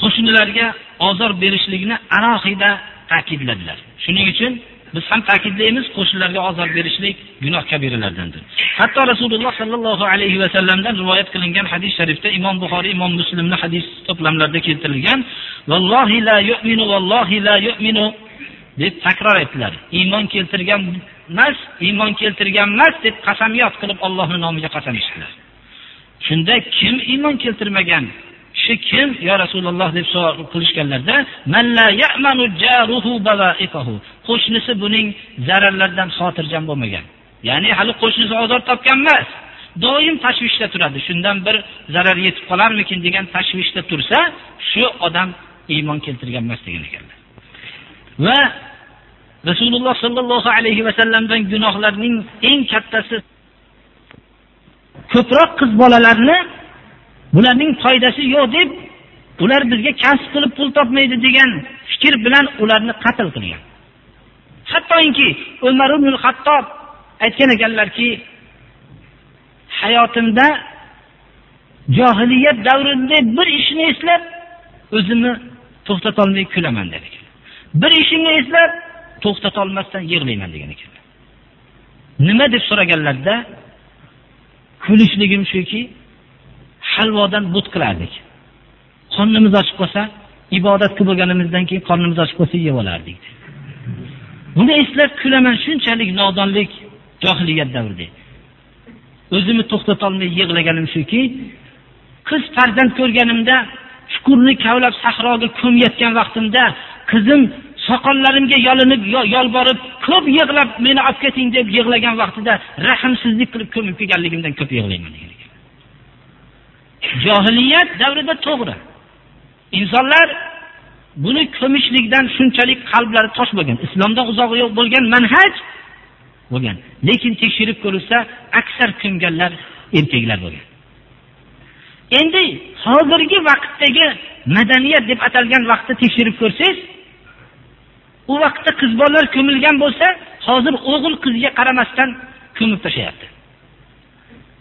Qo'shnilarga ozor berishlikni alohida ta'kidladilar. Shuning uchun biz ham ta'kidlaymiz, qo'shnilarga ozor berishlik gunoh kabiralardandir. Hatto Rasululloh sallallohu alayhi va sallamdan rivoyat qilingan hadis sharifda Imom Buxoriy, Imom Muslimning hadis to'plamlarida keltirilgan, "Vallohi la yu'minu, vallohi la yu'minu" deb takror aytdilar. Iymon keltirgan emas, iymon keltirgan emas deb qasamyod qilib Allohning nomiga qasam ichdilar. Shunda kim iymon keltirmagan kishi kim yo rasululloh deb savol qilishganlarda qo'shnisi buning zararlardan xotirjam bo'lmagan. Ya'ni hali qo'shnisi ozor topgan emas doim tashvishda turadi. Shundan bir zarar yetib qolarmikin degan tashvishda tursa shu odam iymon keltirgan emas degan ekanlar. Va rasululloh sollallohu alayhi vasallamdan gunohlarning eng kattasi ko'proq qiz bolalarni bularning foydasi yo'q deb ular bizga kasb qilib pul topmaydi degan fikr bilan ularni qatl qilgan. Hattoki umar ibn hattob aytgan ekanlarki hayotimda johiliyat davrida bir ishni eslab o'zimni to'xtatolmay kulaman dedi bir ishimni eslab to'xtatolmasdan yig'layman degan ekanlar nima deb so'raganlarda kulishligim shuki halvodan but qilardik. Qornimiz ochib qolsa, ibodat qilib bo'lganimizdan keyin qornimiz ochib qolsa yeb olardik. Buni eslab kulaman, shunchalik nodonlik johiliyat davrida. O'zimni to'xtatolmay yig'laganim shuki, qiz farzand ko'rganimda chuqurni kavlab sahroga ko'myotgan vaqtimda qizim soqollarimga yolinib yolborib ko'p yig'lab meni olib keting deb yig'lagan vaqtida rahmsizlik qilib ko'mib kelganligimdan ko'p yig'layman degan Johiliyat davrida to'g'ri. Insonlar buni ko'mishlikdan shunchalik qalblari tosh bo'lgan, islomdan uzoq yo'q bo'lgan manhaj bo'lgan. Lekin tekshirib ko'rilsa, aksar ko'nganlar erkaklar bo'lgan. Endi hozirgi vaqtdagi madaniyat deb atalgan vaqtda tekshirib ko'rsangiz, u vaqtda qiz bolalar ko'milgan bo'lsa, hozir o'g'il qizga qaramasdan ko'mib tashlayapti.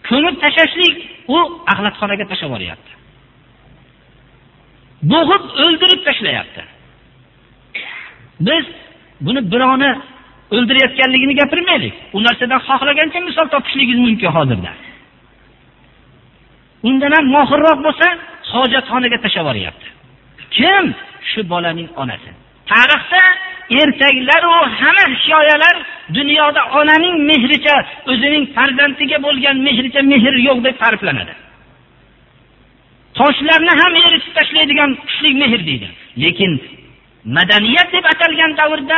Ko'mib tashlashlik u axlatxonaga tashlab yuboryapti. Bo'g'ib o'ldirib tashlayapti. Biz buni birovni o'ldirayotganligini gapirmaylik. U narsadan xohlagancha misol topishligingiz mumkin hozirda. Undan ham mohirroq bo'lsa, hojatxonaga tashlab yuboryapti. Kim? Shu bolaning onasi. Tarixda ertaklaru hamma hikoyalar dunyoda onaning mehricha o'zining farzandiga bo'lgan mehricha mehr yo'q deb ta'riflanadi. Toshlarni ham eritib tashlaydigan kuchli mehr deydi. Lekin madaniyat deb atalgan davrda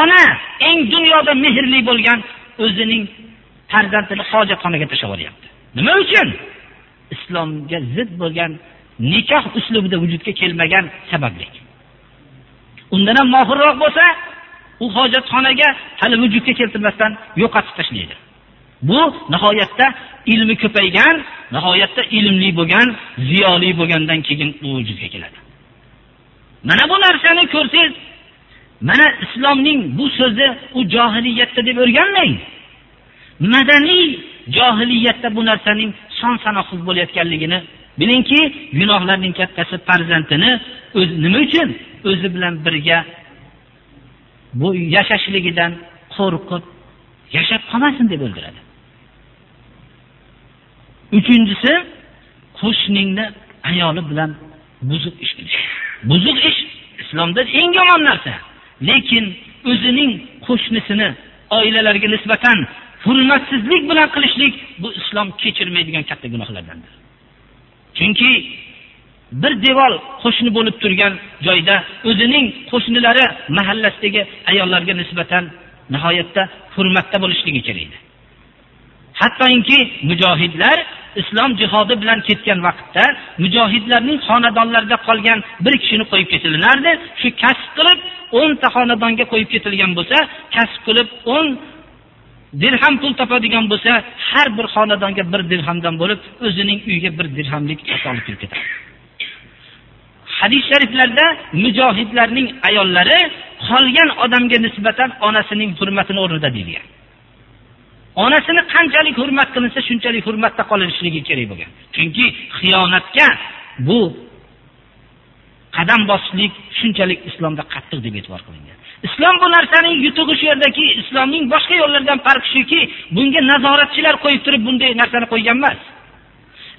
ona eng dunyoda mehrli bo'lgan o'zining farzandini hojatxonaga tashlab yuboryapti nima uchun? Islomga zid bo'lgan nikoh uslubida vujudga kelmagan sababli undan ham mohirroq bo'lsa u hojatxonaga hali vujudga keltirmasdan yo'qotib tashlaydi. Bu nihoyatda ilmi ko'paygan nihoyatda ilmli bo'lgan ziyoli bo'lgandan keyin u vujudga keladi. Mana bu narsani ko'rsangiz mana islomning bu so'zi u johiliyatda deb o'rganmang. Madaniy johiliyatda bu narsaning son sanoqsiz bo'layotganligini bilingki gunohlarning kattasi farzandini o'zi nima uchun o'zi bilan birga bu yashashligidan qo'rqib yashab qolmasin deb o'ldiradi? Uchinchisi qo'shningni ayoli bilan buzuq ish qilish. Buzuq ish islomda eng yomon narsa. Lekin o'zining qo'shnisini oilalarga nisbatan hurmatsizlik bilan qilishlik bu islom kechirmaydigan katta gunohlardandir. Chunki bir devor qo'shni bo'lib turgan joyda o'zining qo'shnilari mahallasidagi ayollarga nisbatan nihoyatda hurmatda bo'lishligi kerak hattoki mujohidlar islom jihodi bilan ketgan vaqtda mujohidlarning xonadonlarida qolgan bir kishini qo'yib ketilardi shu kasb qilib o'nta xonadonga qo'yib ketilgan bo'lsa kasb qilib o'n dirham pul topadigan bo'lsa har bir xonadonga bir dirhamdan bo'lib o'zining uyiga bir dirhamlik olib kirib ketadi. Hadis shariflarda mujohidlarning ayollari qolgan odamga nisbatan onasining hurmatini o'rnida deyilgan. Onasini qanchalik hurmat qilinsa shunchalik hurmatda qolinishligi kerak bo'lgan. Chunki xiyonatga bu qadam bosishlik shunchalik islomda qattiq deb e'tibor qilingan. Islom bu narsaning yutug'i shu yerdaki islomning boshqa yo'llardan farqi shuki bunga nazoratchilar qo'yib turib bunday narsani qo'ygan emas.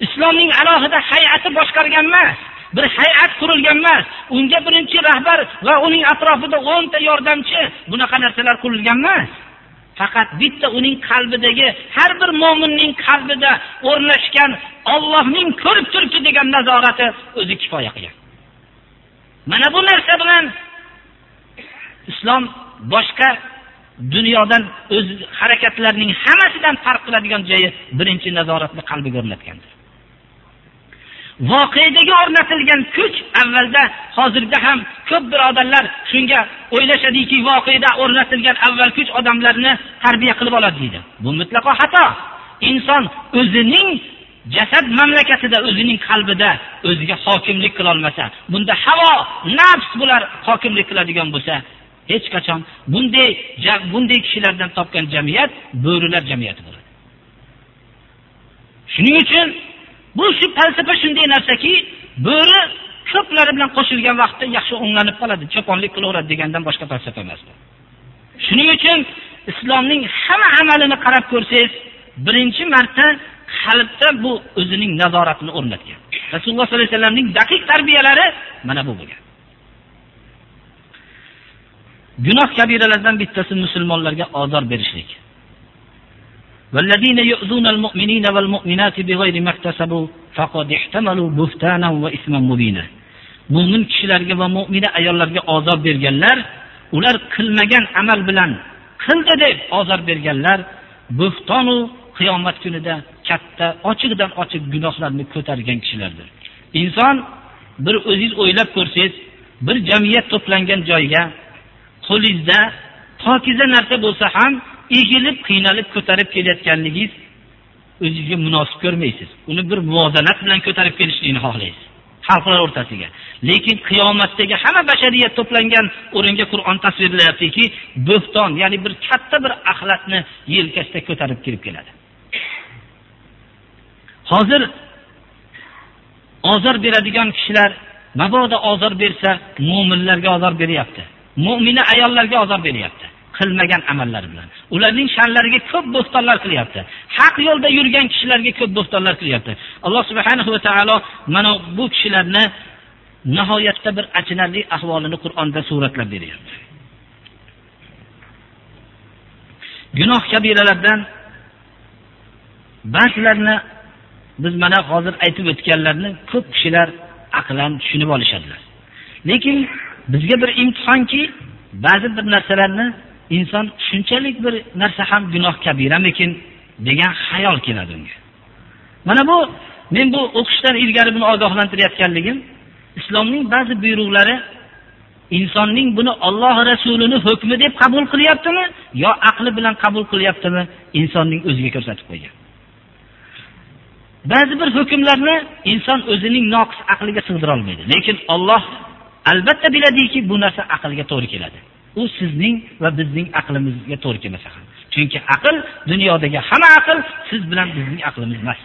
Islomning alohida hay'ati boshqargan emas bir hay'at qurilgan emas. Unga birinchi rahbar va uning atrofida o'nta yordamchi bunaqa narsalar qurilgan emas. Faqat bitta uning qalbidagi har bir mo'minning qalbida o'rnashgan ollohning ko'rib turibdi degan nazorati o'zi kifoya qilgan. Mana bu narsa bilan islom boshqa dunyodan o'z harakatlarining hammasidan farq qiladigan joyi birinchi nazoratni qalbiga o'rnatgandir voqedagi o'rnatilgan kuch avvalda hozirda ham ko'p birodarlar shunga o'ylashadiki voqeda o'rnatilgan avval kuch odamlarni tarbiya qilib oladi deydi. Bu mutlaqo xato. Inson o'zining jasad mamlakatida o'zining qalbida o'ziga hokimlik qilolmasa bunda havo nafs bular hokimlik qiladigan bo'lsa hech qachon bunday bunday kishilardan topgan jamiyat bo'rilar jamiyati bo'ladi. Shuning uchun bu shu falsafa shunday narsaki bo'ri ko'plari bilan qo'shilgan vaqtda yaxshi o'nglanib qoladi cho'ponlik qilaveradi degandan boshqa falsafa emas bu. Shuning uchun islomning hamma amalini qarab ko'rsangiz birinchi marta qalbda bu o'zining nazoratini o'rnatgan. Rasululloh sollallohu alayhi vasallamning daqiq tarbiyalari mana bu bo'lgan. gunoh kabiralardan bittasi musulmonlarga ozor berishlik والذين يؤذون المؤمنين والمؤمنات بغير ما اكتسبوا فقد احتملوا بهتانا وإثما مبينا mo'min kishilarga va mo'mina ayollarga ozor berganlar ular qilmagan amal bilan qildi deb ozor berganlar bo'htonu qiyomat kunida katta ochiqdan ochiq gunohlarni ko'targan kishilardir inson bir o'zingiz o'ylab ko'rsangiz bir jamiyat to'plangan joyga qo'lingizda pokiza narsa bo'lsa ham egilib qiynalib ko'tarib kelayotganligingiz o'zingizga munosib ko'rmaysiz. Uni bir muvozanat bilan ko'tarib kelishlikni xohlaysiz xalqlar o'rtasiga. Lekin qiyomatdagi hamma bashariyat to'plangan o'ringa qur'on tasvirlayaptiki bo'xton ya'ni bir katta bir axlatni yelkasida ko'tarib kirib keladi. Hozir ozor beradigan kishilar mabodo ozor bersa mo'minlarga ozor beryapti. Mo'mina ayollarga ozor beryapti. Qilmagan amallari bilan. Ularning sha'nlariga ko'p bo'xtonlar qilyapti. Haq yo'lda yurgan kishilarga ko'p bo'xtonlar qilyapti. Alloh subhanahu va taolo mana bu kishilarni nihoyatda bir achinarli ahvolini qur'onda suratlab beryapti. Gunoh kabiralardan ba'zilarini biz mana hozir aytib o'tganlarni ko'p kishilar aqlan tushunib olishadilar. Lekin bizga bir imtihonki ba'zi bir narsalarni inson shunchalik bir narsa ham gunoh kabiramikin degan xayol keladi unga. Mana bu men bu o'qishdan ilgari buni ogohlantirayotganligim islomning ba'zi buyruqlari insonning buni Alloh rasulini hukmi deb qabul qilyaptimi yo aqli bilan qabul qilyaptimi insonning o'ziga ko'rsatib qo'ygan. Ba'zi bir hukmlarni inson o'zining noqis aqliga sig'dira olmaydi lekin Alloh albatta biladiki bu narsa aqlga to'g'ri keladi. U sizning va bizning aqlimizga to'g'ri kelmasa ham. Chunki aql dunyodagi hamma aql siz bilan bizning aqlimiz emas.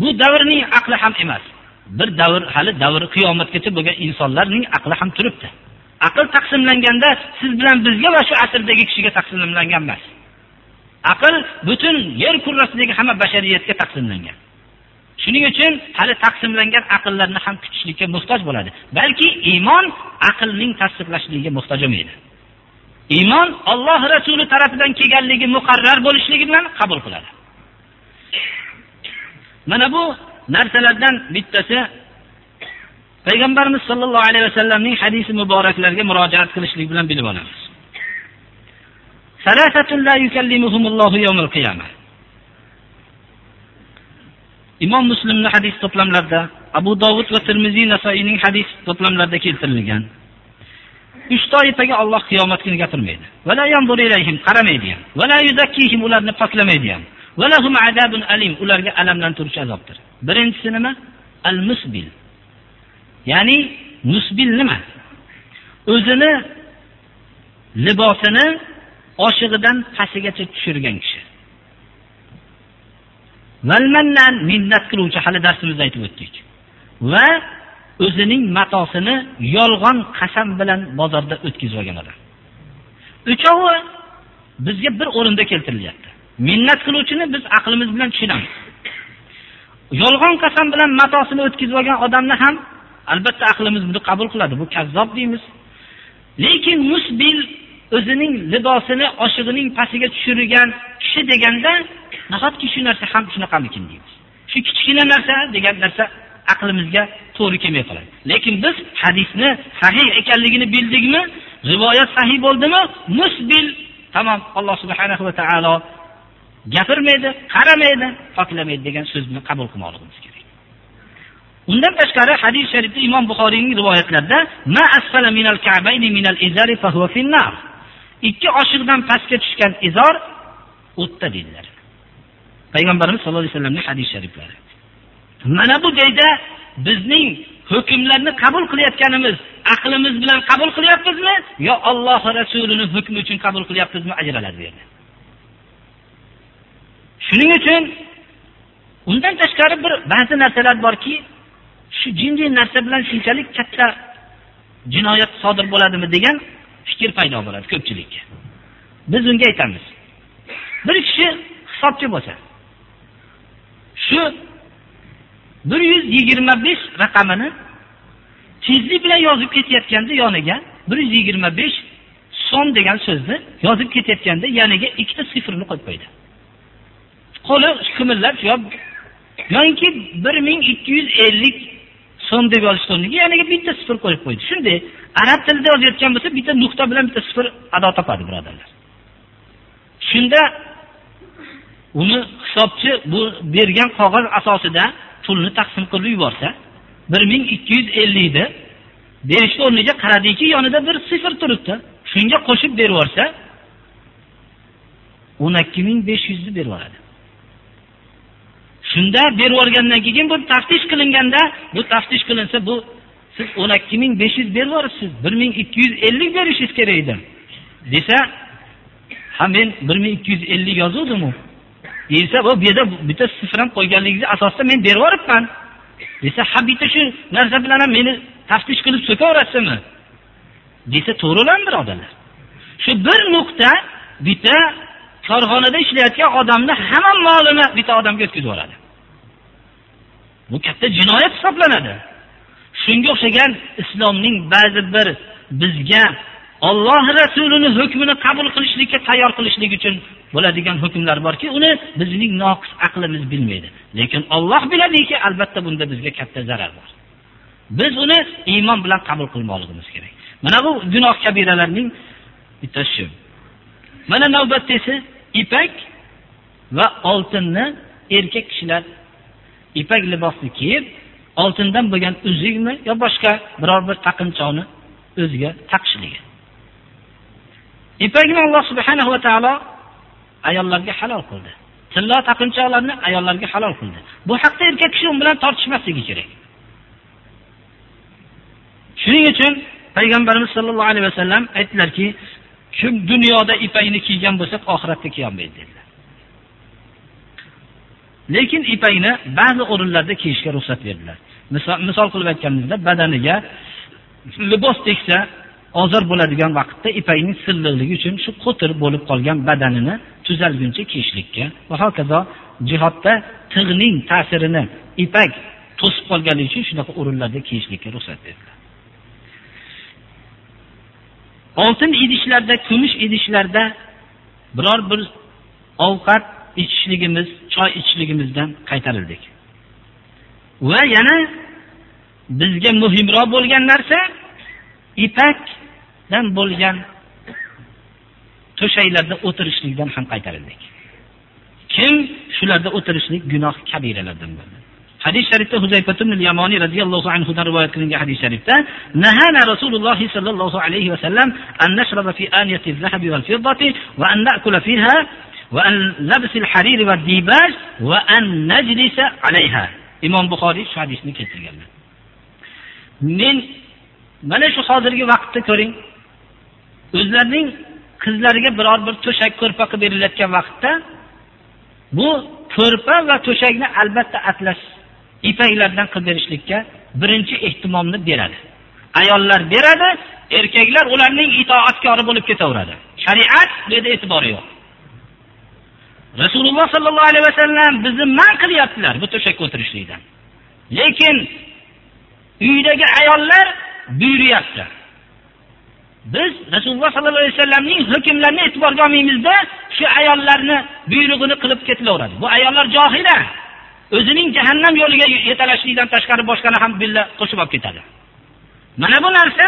Bu davrning aqli ham emas. Bir davr hali davri qiyomatgacha bo'lgan insonlarning aqli ham turibdi. Aql taqsimlanganda siz bilan bizga va shu asrdagi kishiga taqsimlangan emas. Aql butun yer kurrasidagi hamma bashariyatga taqsimlangan. Shuning uchun hali taqsimlangan aqllarni ham kutishlikka muhtoj bo'ladi. Balki iymon aqlning tasdiqlashligiga muhtoj bo'lmaydi. Iymon olloh rasuli tarafidan kelganligi muqarrar bo'lishligi bilan qabul qiladi. Mana bu narsalardan bittasi payg'ambarimiz sollallohu alayhi vasallamning hadisi muboraklariga murojaat qilishlik bilan bilib olamiz. Imom muslimni hadis to'plamlarida abu dovud va termiziy nasoiyning hadis to'plamlarida keltirilgan. Uch toifaga olloh qiyomat kuni gapirmaydi qaramaydi ham. Ularni poklamaydi ham. Ularga alamlantiruvchi azobdir. Birinchisi nima? Al musbil ya'ni musbil nima? O'zini libosini oshig'idan pastigacha tushirgan kishi. Valmannan minnat qiluvchi hali darsimizda aytib o'tdik. Va o'zining matosini yolg'on qasam bilan bozorda o'tkazib olgan odam. Uchovi bizga bir o'rinda keltirilyapti. Minnat qiluvchini biz aqlimiz bilan tushunamiz. Yolg'on qasam bilan matosini o'tkazib olgan odamni ham albatta aqlimiz buni qabul qiladi. Bu kazzob deymiz. Lekin musbil o'zining libosini oshig'ining pastiga tushirgan kishi deganda nahotki shu narsa ham shunaqamikin deymiz. Shu kichkina narsa degan narsa aqlimizga to'g'ri kelmay qoladi. Lekin biz hadisni sahih ekanligini bildikmi rivoyat sahih bo'ldimi musbil tamom alloh subhanahu va taolo gapirmaydi qaramaydi poklamaydi degan so'zni qabul qilmoqligimiz kerak. Undan tashqari hadis sharifda imom buxoriyning rivoyatlarida ikki oshiqdan pastga tushgan izor o'tda dedilar payg'ambarimiz sallallohu alayhi vasallamning hadis shariflari. Mana bu joyda bizning hukmlarni qabul qilayotganimiz aqlimiz bilan qabul qilyapmizmi yo alloh rasulini hukmi uchun qabul qilyapmizmi ajraladi bu yerda. Shuning uchun undan tashqari bir ba'zi narsalar borki shu jinniy narsa bilan shunchalik katta jinoyat sodir bo'ladimi degan fikr paydo bo'ladi ko'pchilikka. Biz unga aytamiz. Bir kishi hisobchi bo'lsa shu bir yuz yigirma besh raqamini tezlik bilan yozib ketayotganda yoniga bir yuz yigirma besh so'm degan so'zni yozib ketayotganda yoniga ikkita sifrni qo'yib qo'ydi. Qo'li qimillab yoki bir ming ikki yuz ellik so'm deb yozishni o'rniga yaniga bitta sifir qo'yib qo'ydi. Shunday arab tilida yozayotgan bo'lsa bitta nuqta bilan bitta sifir ado topadi birodarlar. Shunda uni hisobchi bu bergan qog'oz asosida pulni taqsim qilib yuborsa bir ming ikki yuz ellikni berishni o'rniga qaradiki yonida bir sifir turibdi. Shunga qo'shib berib yuborsa o'n ikki ming besh yuzni berib yuboradi. Shunda berib yuborgandan keyin bu taftish qilinganda bu taftish qilinsa bu siz o'n ikki ming besh yuz berib yuboribsiz bir ming ikki yuz ellik berishingiz kerak edi. Desa ha men bir ming ikki yuz ellik yozuvdimu? Deyilsa bu yerda bitta sifr ham qo'yganligingizni asosida men berib yuboribman desa ha bitta shu narsa bilan ham meni taftish qilib so'kaverasizmi? Desa to'g'rilan birodarlar? Shu bir nuqta bitta korxonada ishlayotgan odamni hamma molini bitta odamga o'tkazib yuboradi. Bu katta jinoyat hisoblanadi shunga o'xshagan islomning ba'zi bir bizga Alloh rasulini hukmini qabul qilishlikka tayyor qilishlik uchun bo'ladigan hukmlar borki, uni bizning noqis aqlimiz bilmaydi. Lekin Alloh biladiki, albatta bunda bizga katta zarar bor. Biz uni iymon bilan qabul qilmoqligimiz kerak. Mana bu gunoh kabiralarning bittasi shu. Mana navbatda esa ipak va oltinni erkak kishilar ipak libosni kiyib, oltindan bo'lgan uzukmi yo boshqa biror bir taqinchoqni o'ziga taqishligi. Ipakni Alloh subhanahu va taolo ayollarga halol qildi. Tillo taqinchoqlarni ayollarga halol qildi. Bu haqda erkak kishi bilan tortishmasligi kerak. Shuning uchun payg'ambarimiz sollallohu alayhi vasallam aytdilarki, kim dunyoda ipakni kiygan bo'lsa, oxiratda kiyolmaydi dedilar. Lekin ipakni ba'zi o'rinlarda kiyishga ruxsat berdilar. Misol, misol qilib aytganimizda badaniga libos teksa ozor bo'ladigan vaqtda ipakning silliqligi uchun shu qo'tir bo'lib qolgan badanini tuzalguncha kiyishlikka va hokazo jihodda tig'ning ta'sirini ipak to'sib qolganligi uchun shunaqa o'rinlarda kiyishlikka ruxsat berdilar. Oltin idishlarda, kumush idishlarda biror bir ovqat ichishligimiz, choy ichishligimizdan qaytarildik. Va yana bizga muhimroq bo'lgan narsa ipakdan bo'lgan to'shaklarda o'tirishlikdan ham qaytarildik. Kim shularda o'tirishlik gunoh kabiralardan bo'ldi. Hadis sharifda Huzayfa ibn al-Yamani radhiyallohu anhu dan rivoyat qilingan hadis sharifda nahana Rasululloh sallallohu alayhi va sallam an nashraba fi aniyati az-zahabi wal-fiddati wa an na'kula fiha va an labs al-harir va dibaj va an najlisa alayha. Imom Buxoriy shu hadisni keltirganlar. Men mana shu hozirgi vaqtda ko'ring, o'zlarining qizlariga biror bir to'shak ko'rpa qilib berilayotgan vaqtda bu ko'rpa va to'shakni albatta atlas ipaklardan qilib berishlikka birinchi ehtimomni beradi. Ayollar beradi, erkaklar ularning itoatkori bo'lib ketaveradi. Shariat bu yerda e'tibori yo'q. Rasululloh sallallohu alayhi vasallam bizni man qilyaptilar bu to'shakka o'tirishlikdan. Lekin uydagi ayollar buyuryapti. Biz Rasululloh sallallohu alayhi vasallamning hukmlarini e'tiborga olmaymizda, shu ayollarni buyrug'ini qilib ketilaveradi. Bu ayollar johila. O'zining jahannam yo'liga yetalashlikdan tashqari boshqani ham billa qo'shib olib ketadi. Mana bu narsa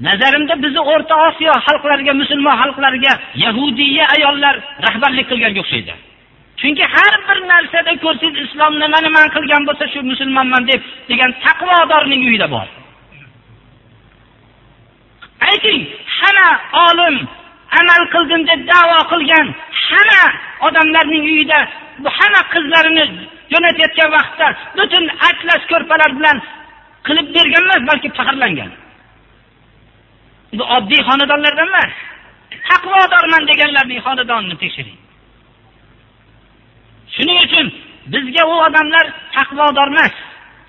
nazarimda bizni O'rta Osiyo xalqlariga, musulmon xalqlariga yahudiya ayollar rahbarlik qilganga o'xshaydi. Chunki har bir narsada ko'rsangiz islom nimani man qilgan bo'lsa shu musulmonman deb degan taqvodorning uyida bor. Ayting, hamma olim amal qildim deb da'vo qilgan hamma odamlarning uyida bu hamma qizlarini jo'natayotgan vaqtda butun atlas ko'rpalar bilan qilib bergan emas, balki faxrlangan. Bu oddiy xonadonlardan emas. Taqvodorman deganlarning xonadonini tekshiring. Shuning uchun bizga u odamlar taqvodor emas.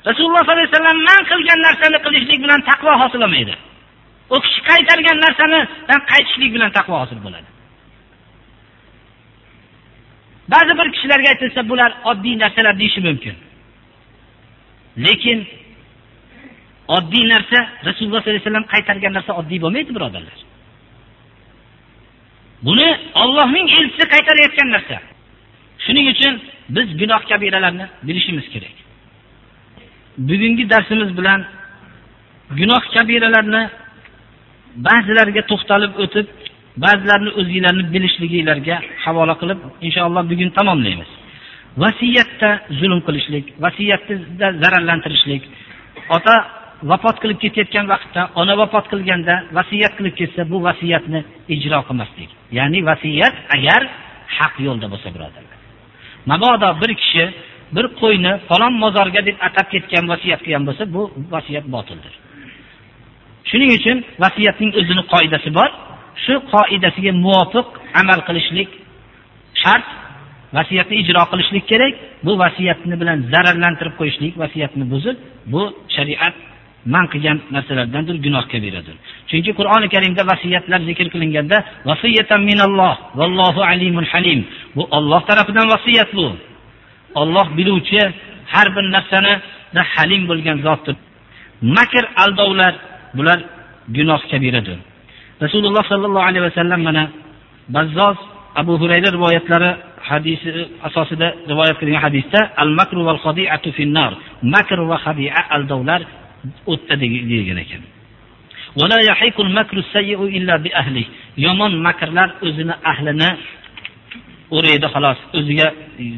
Rasululloh sollallohu alayhi vasallam man qilgan narsani qilishlik bilan taqvo hosil olmaydi U kishi qaytargan narsani qaytishlik bilan taqvo hosil bo'ladi. Ba'zi bir kishilarga aytilsa, bular oddiy narsalar deyishi mumkin. Lekin oddiy narsa Rasululloh sollallohu alayhi vasallam qaytargan narsa oddiy bo'lmaydi, birodarlar. Buni Allohning elchisi qaytarayotgan narsa. Shuning uchun biz gunoh kabiralarni bilishimiz kerak. Bugungi darsimiz bilan gunoh kabiralarni ba'zilariga to'xtalib o'tib, ba'zilarini o'zinglarni bilishliginglarga havola qilib, inshaalloh bugun tamomlaymiz. Vasiyatda zulm qilishlik, vasiyatda zararlantirishlik, ota vafot qilib ketayotgan vaqtda, ona vafot qilganda vasiyat qilib ketsa, bu vasiyatni ijro qilmaslik. Ya'ni vasiyat agar haq yo'lda bo'lsa, birodarlar. Mabodo bir kishi bir qo'yni falon mozorga deb atab ketgan vasiyat qilgan bo'lsa, bu vasiyat botildir. Shuning uchun vasiyatning o'zini qoidasi bor. Shu qoidasiga muvofiq amal qilishlik shart. Vasiyatni ijro qilishlik kerak. Bu vasiyatni bilan zararlantirib qo'yishlik, vasiyatni buzib, bu shariat man qilgan narsalardandir, gunohga beradir. Chunki Qur'oni Karimda vasiyatlar zikr qilinganda vasiyatan minalloh vallohu alimul halim. Bu Alloh tarafidan vasiyat bu. Alloh biluvchi, har bir narsani da halim bo'lgan zotdir. Makr aldovlar bular gunoh kabiradir. rasululloh sollallohu alayhi vasallam mana bazzoz abu hurayra rivoyatlari hadisi asosida rivoyat qilingan hadisda al makru val xadiatu finnar makr va hadia aldovlar o'tda degan ekan. Yomon makrlar o'zini ahlini o'raydi xolos o'ziga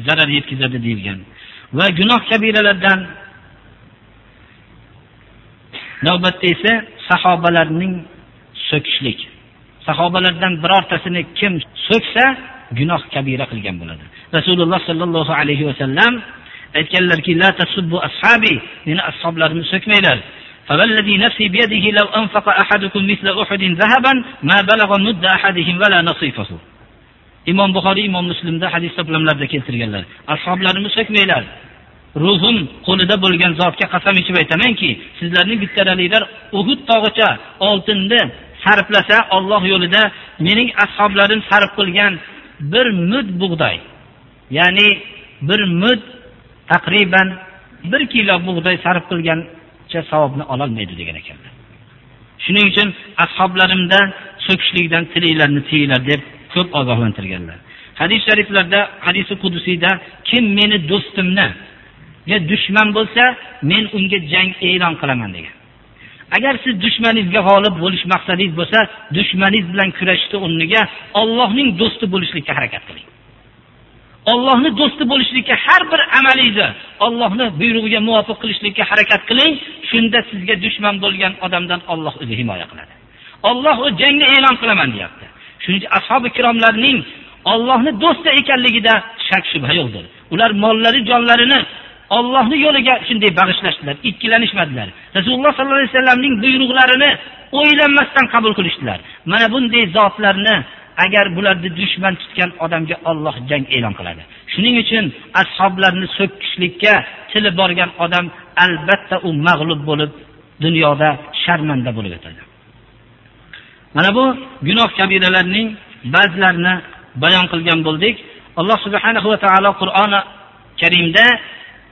zarar yetkazadi deyilgan. Va gunoh kabiralardan navbatda esa sahobalarning so'kishlik. Sahobalardan birortasini kim so'ksa gunoh kabira qilgan bo'ladi. Rasululloh sollallohu alayhi vasallam aytganlarki la tasubbu ashabi meni ashoblarimni so'kmanglar فوالذي نفسي بيده لو أنفق أحدكم مثل أحد ذهبا ما بلغ مد أحدهم ولا نصيفه imom buxoriy imom muslimda hadis to'plamlarida keltirganlar ashoblarimni so'kmanglar ruhim qo'lida bo'lgan zotga qasam ichib aytamanki sizlarning bittalaringlar uhud tog'icha oltinni sarflasa olloh yo'lida mening ashoblarim sarf qilgan bir mud bug'doy ya'ni bir mud taqriban bir kilo bug'doy sarf qilgancha savobni ololmaydi degan ekanlar. Shuning uchun ashablarimda so'kishlikdan tilinglarni tiyinglar deb ko'p ogohlantirganlar. Hadis shariflarda hadisi qudusiyda kim meni do'stimni dushman bo'lsa men unga jang e'lon qilaman degan. Agar siz dushmaningizga g'olib bo'lish maqsadingiz bo'lsa dushmaningiz bilan kurashishni o'rniga ollohning do'sti bo'lishlikka harakat qiling. Allohni do'sti bo'lishlikka har bir amalingizni Allohning buyrug'iga muvofiq qilishlikka harakat qiling. Shunda sizga dushman bo'lgan odamdan Alloh o'zi himoya qiladi. Alloh u jangni e'lon qilaman deyapti. Shuning uchun ashabi ikromlarning Allohni do'sti ekanligida shak shubha yo'qdir. Ular mollari jonlarini Allohning yo'liga shunday bag'ishlashdilar ikkilanishmadilar. Rasululloh sollallohu alayhi vasallamning buyruqlarini o'ylanmasdan qabul qilishdilar. Mana bunday zotlarni agar bularni dushman tutgan odamga olloh jang e'lon qiladi shuning uchun ashoblarni so'kkishlikka tili borgan odam albatta u mag'lub bo'lib dunyoda sharmanda bo'lib o'tadi mana bu gunoh kabiralarning ba'zilarini bayon qilgan bo'ldik alloh subhanahu va taolo qur'oni karimda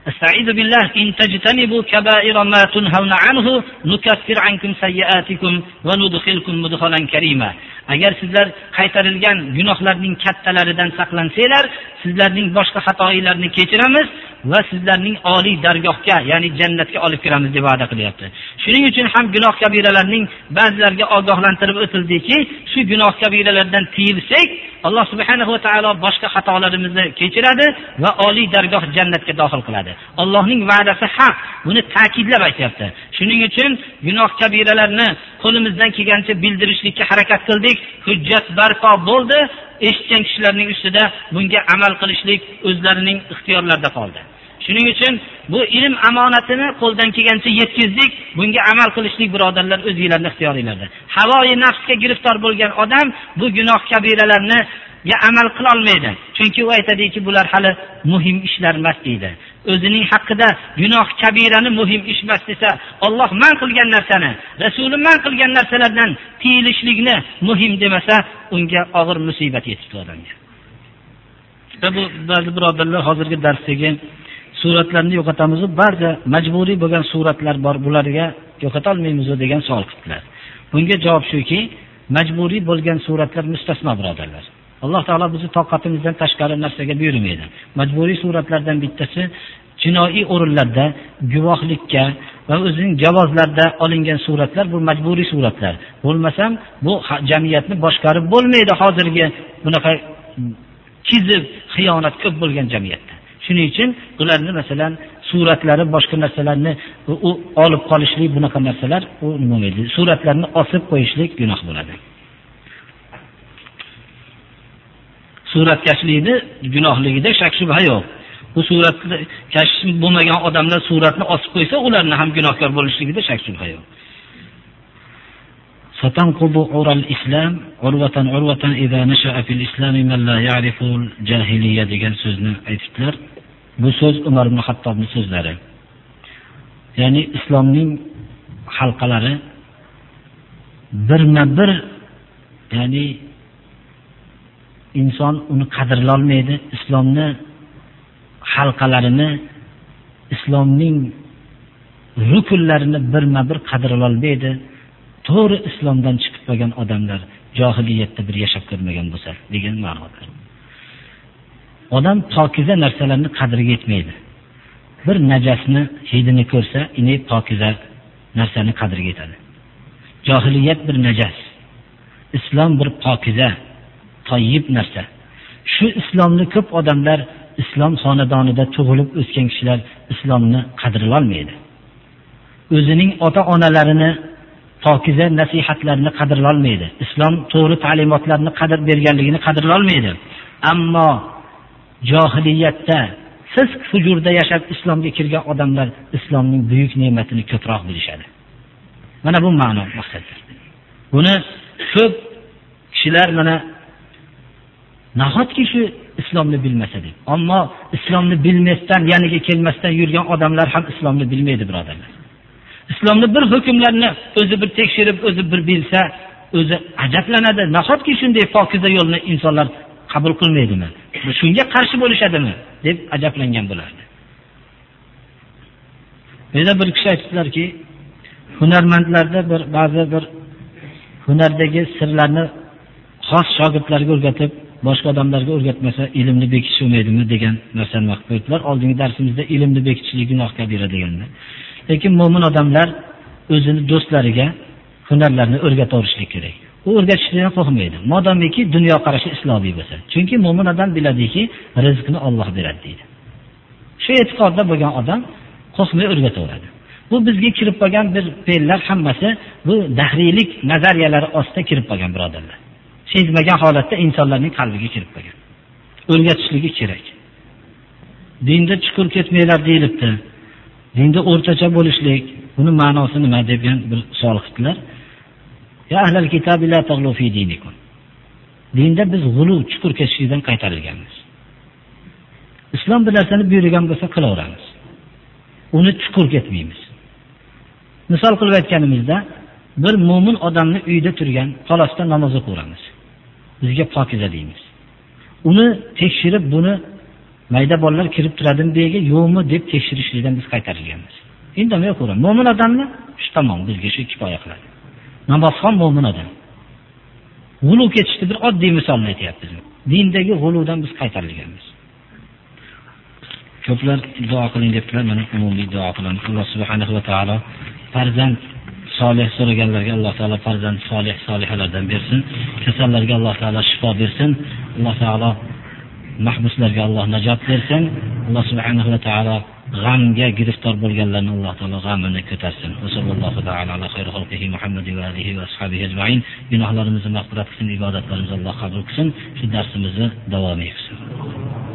استعيذ بالله إن تجتنبوا كبائر ما تنهون عنه نكفر عنكم سيئاتكم وندخلكم مدخلا كريما agar sizlar qaytarilgan gunohlarning kattalaridan saqlansanglar sizlarning boshqa xatoinglarni kechiramiz va sizlarning oliy dargohga ya'ni jannatga olib kiramiz deb va'da qilyapti. Shuning uchun ham gunoh kabiralarning ba'zilariga ogohlantirib o'tildiki shu gunoh kabiralardan tiyilsak alloh subhanahu va taolo boshqa xatolarimizni kechiradi va oliy dargoh jannatga dohil qiladi. Allohning va'dasi haq. Buni ta'kidlab aytyapti. Shuning uchun gunoh kabiralarni qo'limizdan kelgancha bildirishlikka harakat qildik. Hujjat barpo bo'ldi. Eshitgan kishilarning ustida bunga amal qilishlik o'zlarining ixtiyorlarida qoldi. Shuning uchun bu ilm amonatini qo'ldan kelgancha yetkazdik. Bunga amal qilishlik birodarlar o'zinglarni ixtiyoringlarda. Havoyi nafsga giriftor bo'lgan odam bu gunoh kabiralarni amal qilolmaydi. Chunki u aytadiki bular hali muhim ishlar emas deydi. O'zining haqida gunoh kabirani muhim ish emas desa olloh man qilgan narsani rasuli man qilgan narsalardan tiyilishlikni muhim demasa unga og'ir musibat yetibdi odamga bu ba'zi birodarlar hozirgi darsdagi suratlarni yo'qotamizu ba'zi majburiy bo'lgan suratlar bor bularga yo'qotolmaymizu degan savol qildilar bunga javob shuki majburiy bo'lgan suratlar mustasno birodarlar. Alloh taolo bizni toqatimizdan tashqari narsaga buyurmaydi. Majburiy suratlardan bittasi jinoiy o'rinlarda guvohlikka va o'zining javozlarda olingan suratlar bu majburiy suratlar. Bo'lmasam bu jamiyatni boshqarib bo'lmaydi hozirgi bunaqa kizib xiyonat ko'p bo'lgan jamiyatda. Shuning uchun ularni masalan suratlari boshqa narsalarni u olib qolishlik bunaqa narsalar u nima bo'lmaydi suratlarni osib qo'yishlik gunoh bo'ladi. Suratkashlikni gunohligida shak shubha yo'q. bu suratni kash bo'lmagan odamlar suratni osib qo'ysa ularni ham gunohkor bo'lishligida shak shubha yo'q ستنقض عرى الإسلام عروة عروة إذا نشأ في الإسلام من لا يعرف الجاهلية degan so'zni aytibdilar bu so'z umar ibn hattobni so'zlari ya'ni islomning halqalari birma bir ya'ni inson uni qadrlolmaydi islomni halqalarini islomning rukunlarini birma bir qadrlolmaydi.
To'g'ri islomdan chiqib qolgan odamlar johiliyatda bir yashab ko'rmagan bo'lsa degan ma'noda. Odam pokiza narsalarni qadriga yetmaydi. Bir najasni hidini ko'rsa ini pokiza narsani qadriga yetadi. Johiliyat bir najas islom bir pokiza toyib narsa. Shu islomni ko'p odamlar islom xonadonida tug'ilib o'sgan kishilar islomni qadrlolmaydi. O'zining ota onalarini pokiza nasihatlarini qadrlolmaydi. Islom to'g'ri ta'limotlarni qadr berganligini qadrlolmaydi. Ammo johiliyatda fisq hujurda yashab islomga kirgan odamlar islomning buyuk ne'matini ko'proq bilishadi. Mana bu ma'no maqsaddir. Buni ko'p kishilar mana nahotki shu islomni bilmasa deb ammo islomni bilmasdan yaniga kelmasdan yurgan odamlar ham islomni bilmaydi birodarlar. Islomni bir hukmlarni o'zi bir tekshirib o'zi bir bilsa o'zi ajablanadi. Nahotki shunday pokiza yo'lni insonlar qabul qilmaydimi? Shunga qarshi bo'lishadimi? deb ajablangan bo'lardi. Yana bir kishi aytibdilarki hunarmandlarda bir ba'zi bir hunardagi sirlarni xos shogirdlarga o'rgatib boshqa odamlarga o'rgatmasa ilmni bekitish bo'lmaydimi degan narsani vaqt qo'yibdilar. Oldingi darsimizda ilmni bekitishlik gunoh kabira deganda. Lekin mo'min odamlar o'zini do'stlariga hunarlarni o'rgataverishlik kerak. U o'rgatishlikdan qo'rqmaydi modomiki dunyoqarashi islomiy bo'lsa. Chunki mo'min odam biladiki rizqni olloh beradi deydi. Shu e'tiqodda bo'lgan odam qo'rqmay o'rgataveradi. Bu bizga kirib qolgan bir fe'llar hammasi bu dahriylik nazariyalari ostida kirib qolgan birodarlar. Sezmagan holatda insonlarning qalbiga kirib qolgan. O'rgatishligi kerak. Dinda chuqur ketmanglar deyilibdi. Dinda o'rtacha bo'lishlik buni ma'nosi nima degan bir savol qildilar dinda biz g'uluv chuqur ketishlikdan qaytarilganmiz. Islom bir narsani buyurgan bo'lsa qilaveramiz. Uni chuqur ketmaymiz. Misol qilib aytganimizda bir mo'min odamni uyda turgan xolosda namoz o'qiveramiz bizga pokiza deymiz. Uni tekshirib buni mayda bolalar kirib turadimi bu yerga yo'qmi deb tekshirishlikdan biz qaytarilganmiz. Indamay o'qiveramiz mo'min odamni shu tamom bizga shu kifoya qiladi. Namozxon mo'min odam. G'uluv ketishni bir oddiy misolni aytyapmiz. Dindagi g'uluvdan biz qaytarilganmiz. Ko'plar duo qiling debdilar mana umumiy duo qilamiz alloh subhanahu va taolo farzand solih so'raganlarga alloh taolo farzand solih solihalardan bersin. Kasallarga alloh taolo shifo bersin. Alloh taolo mahbuslarga alloh najot bersin. Alloh subhanahu va taolo g'amga giriftor bo'lganlarni alloh taolo g'amini ko'tarsin. Gunohlarimizni mag'firat qilsin ibodatlarimizni alloh qabul qilsin. Shu darsimizni davomiy qilsin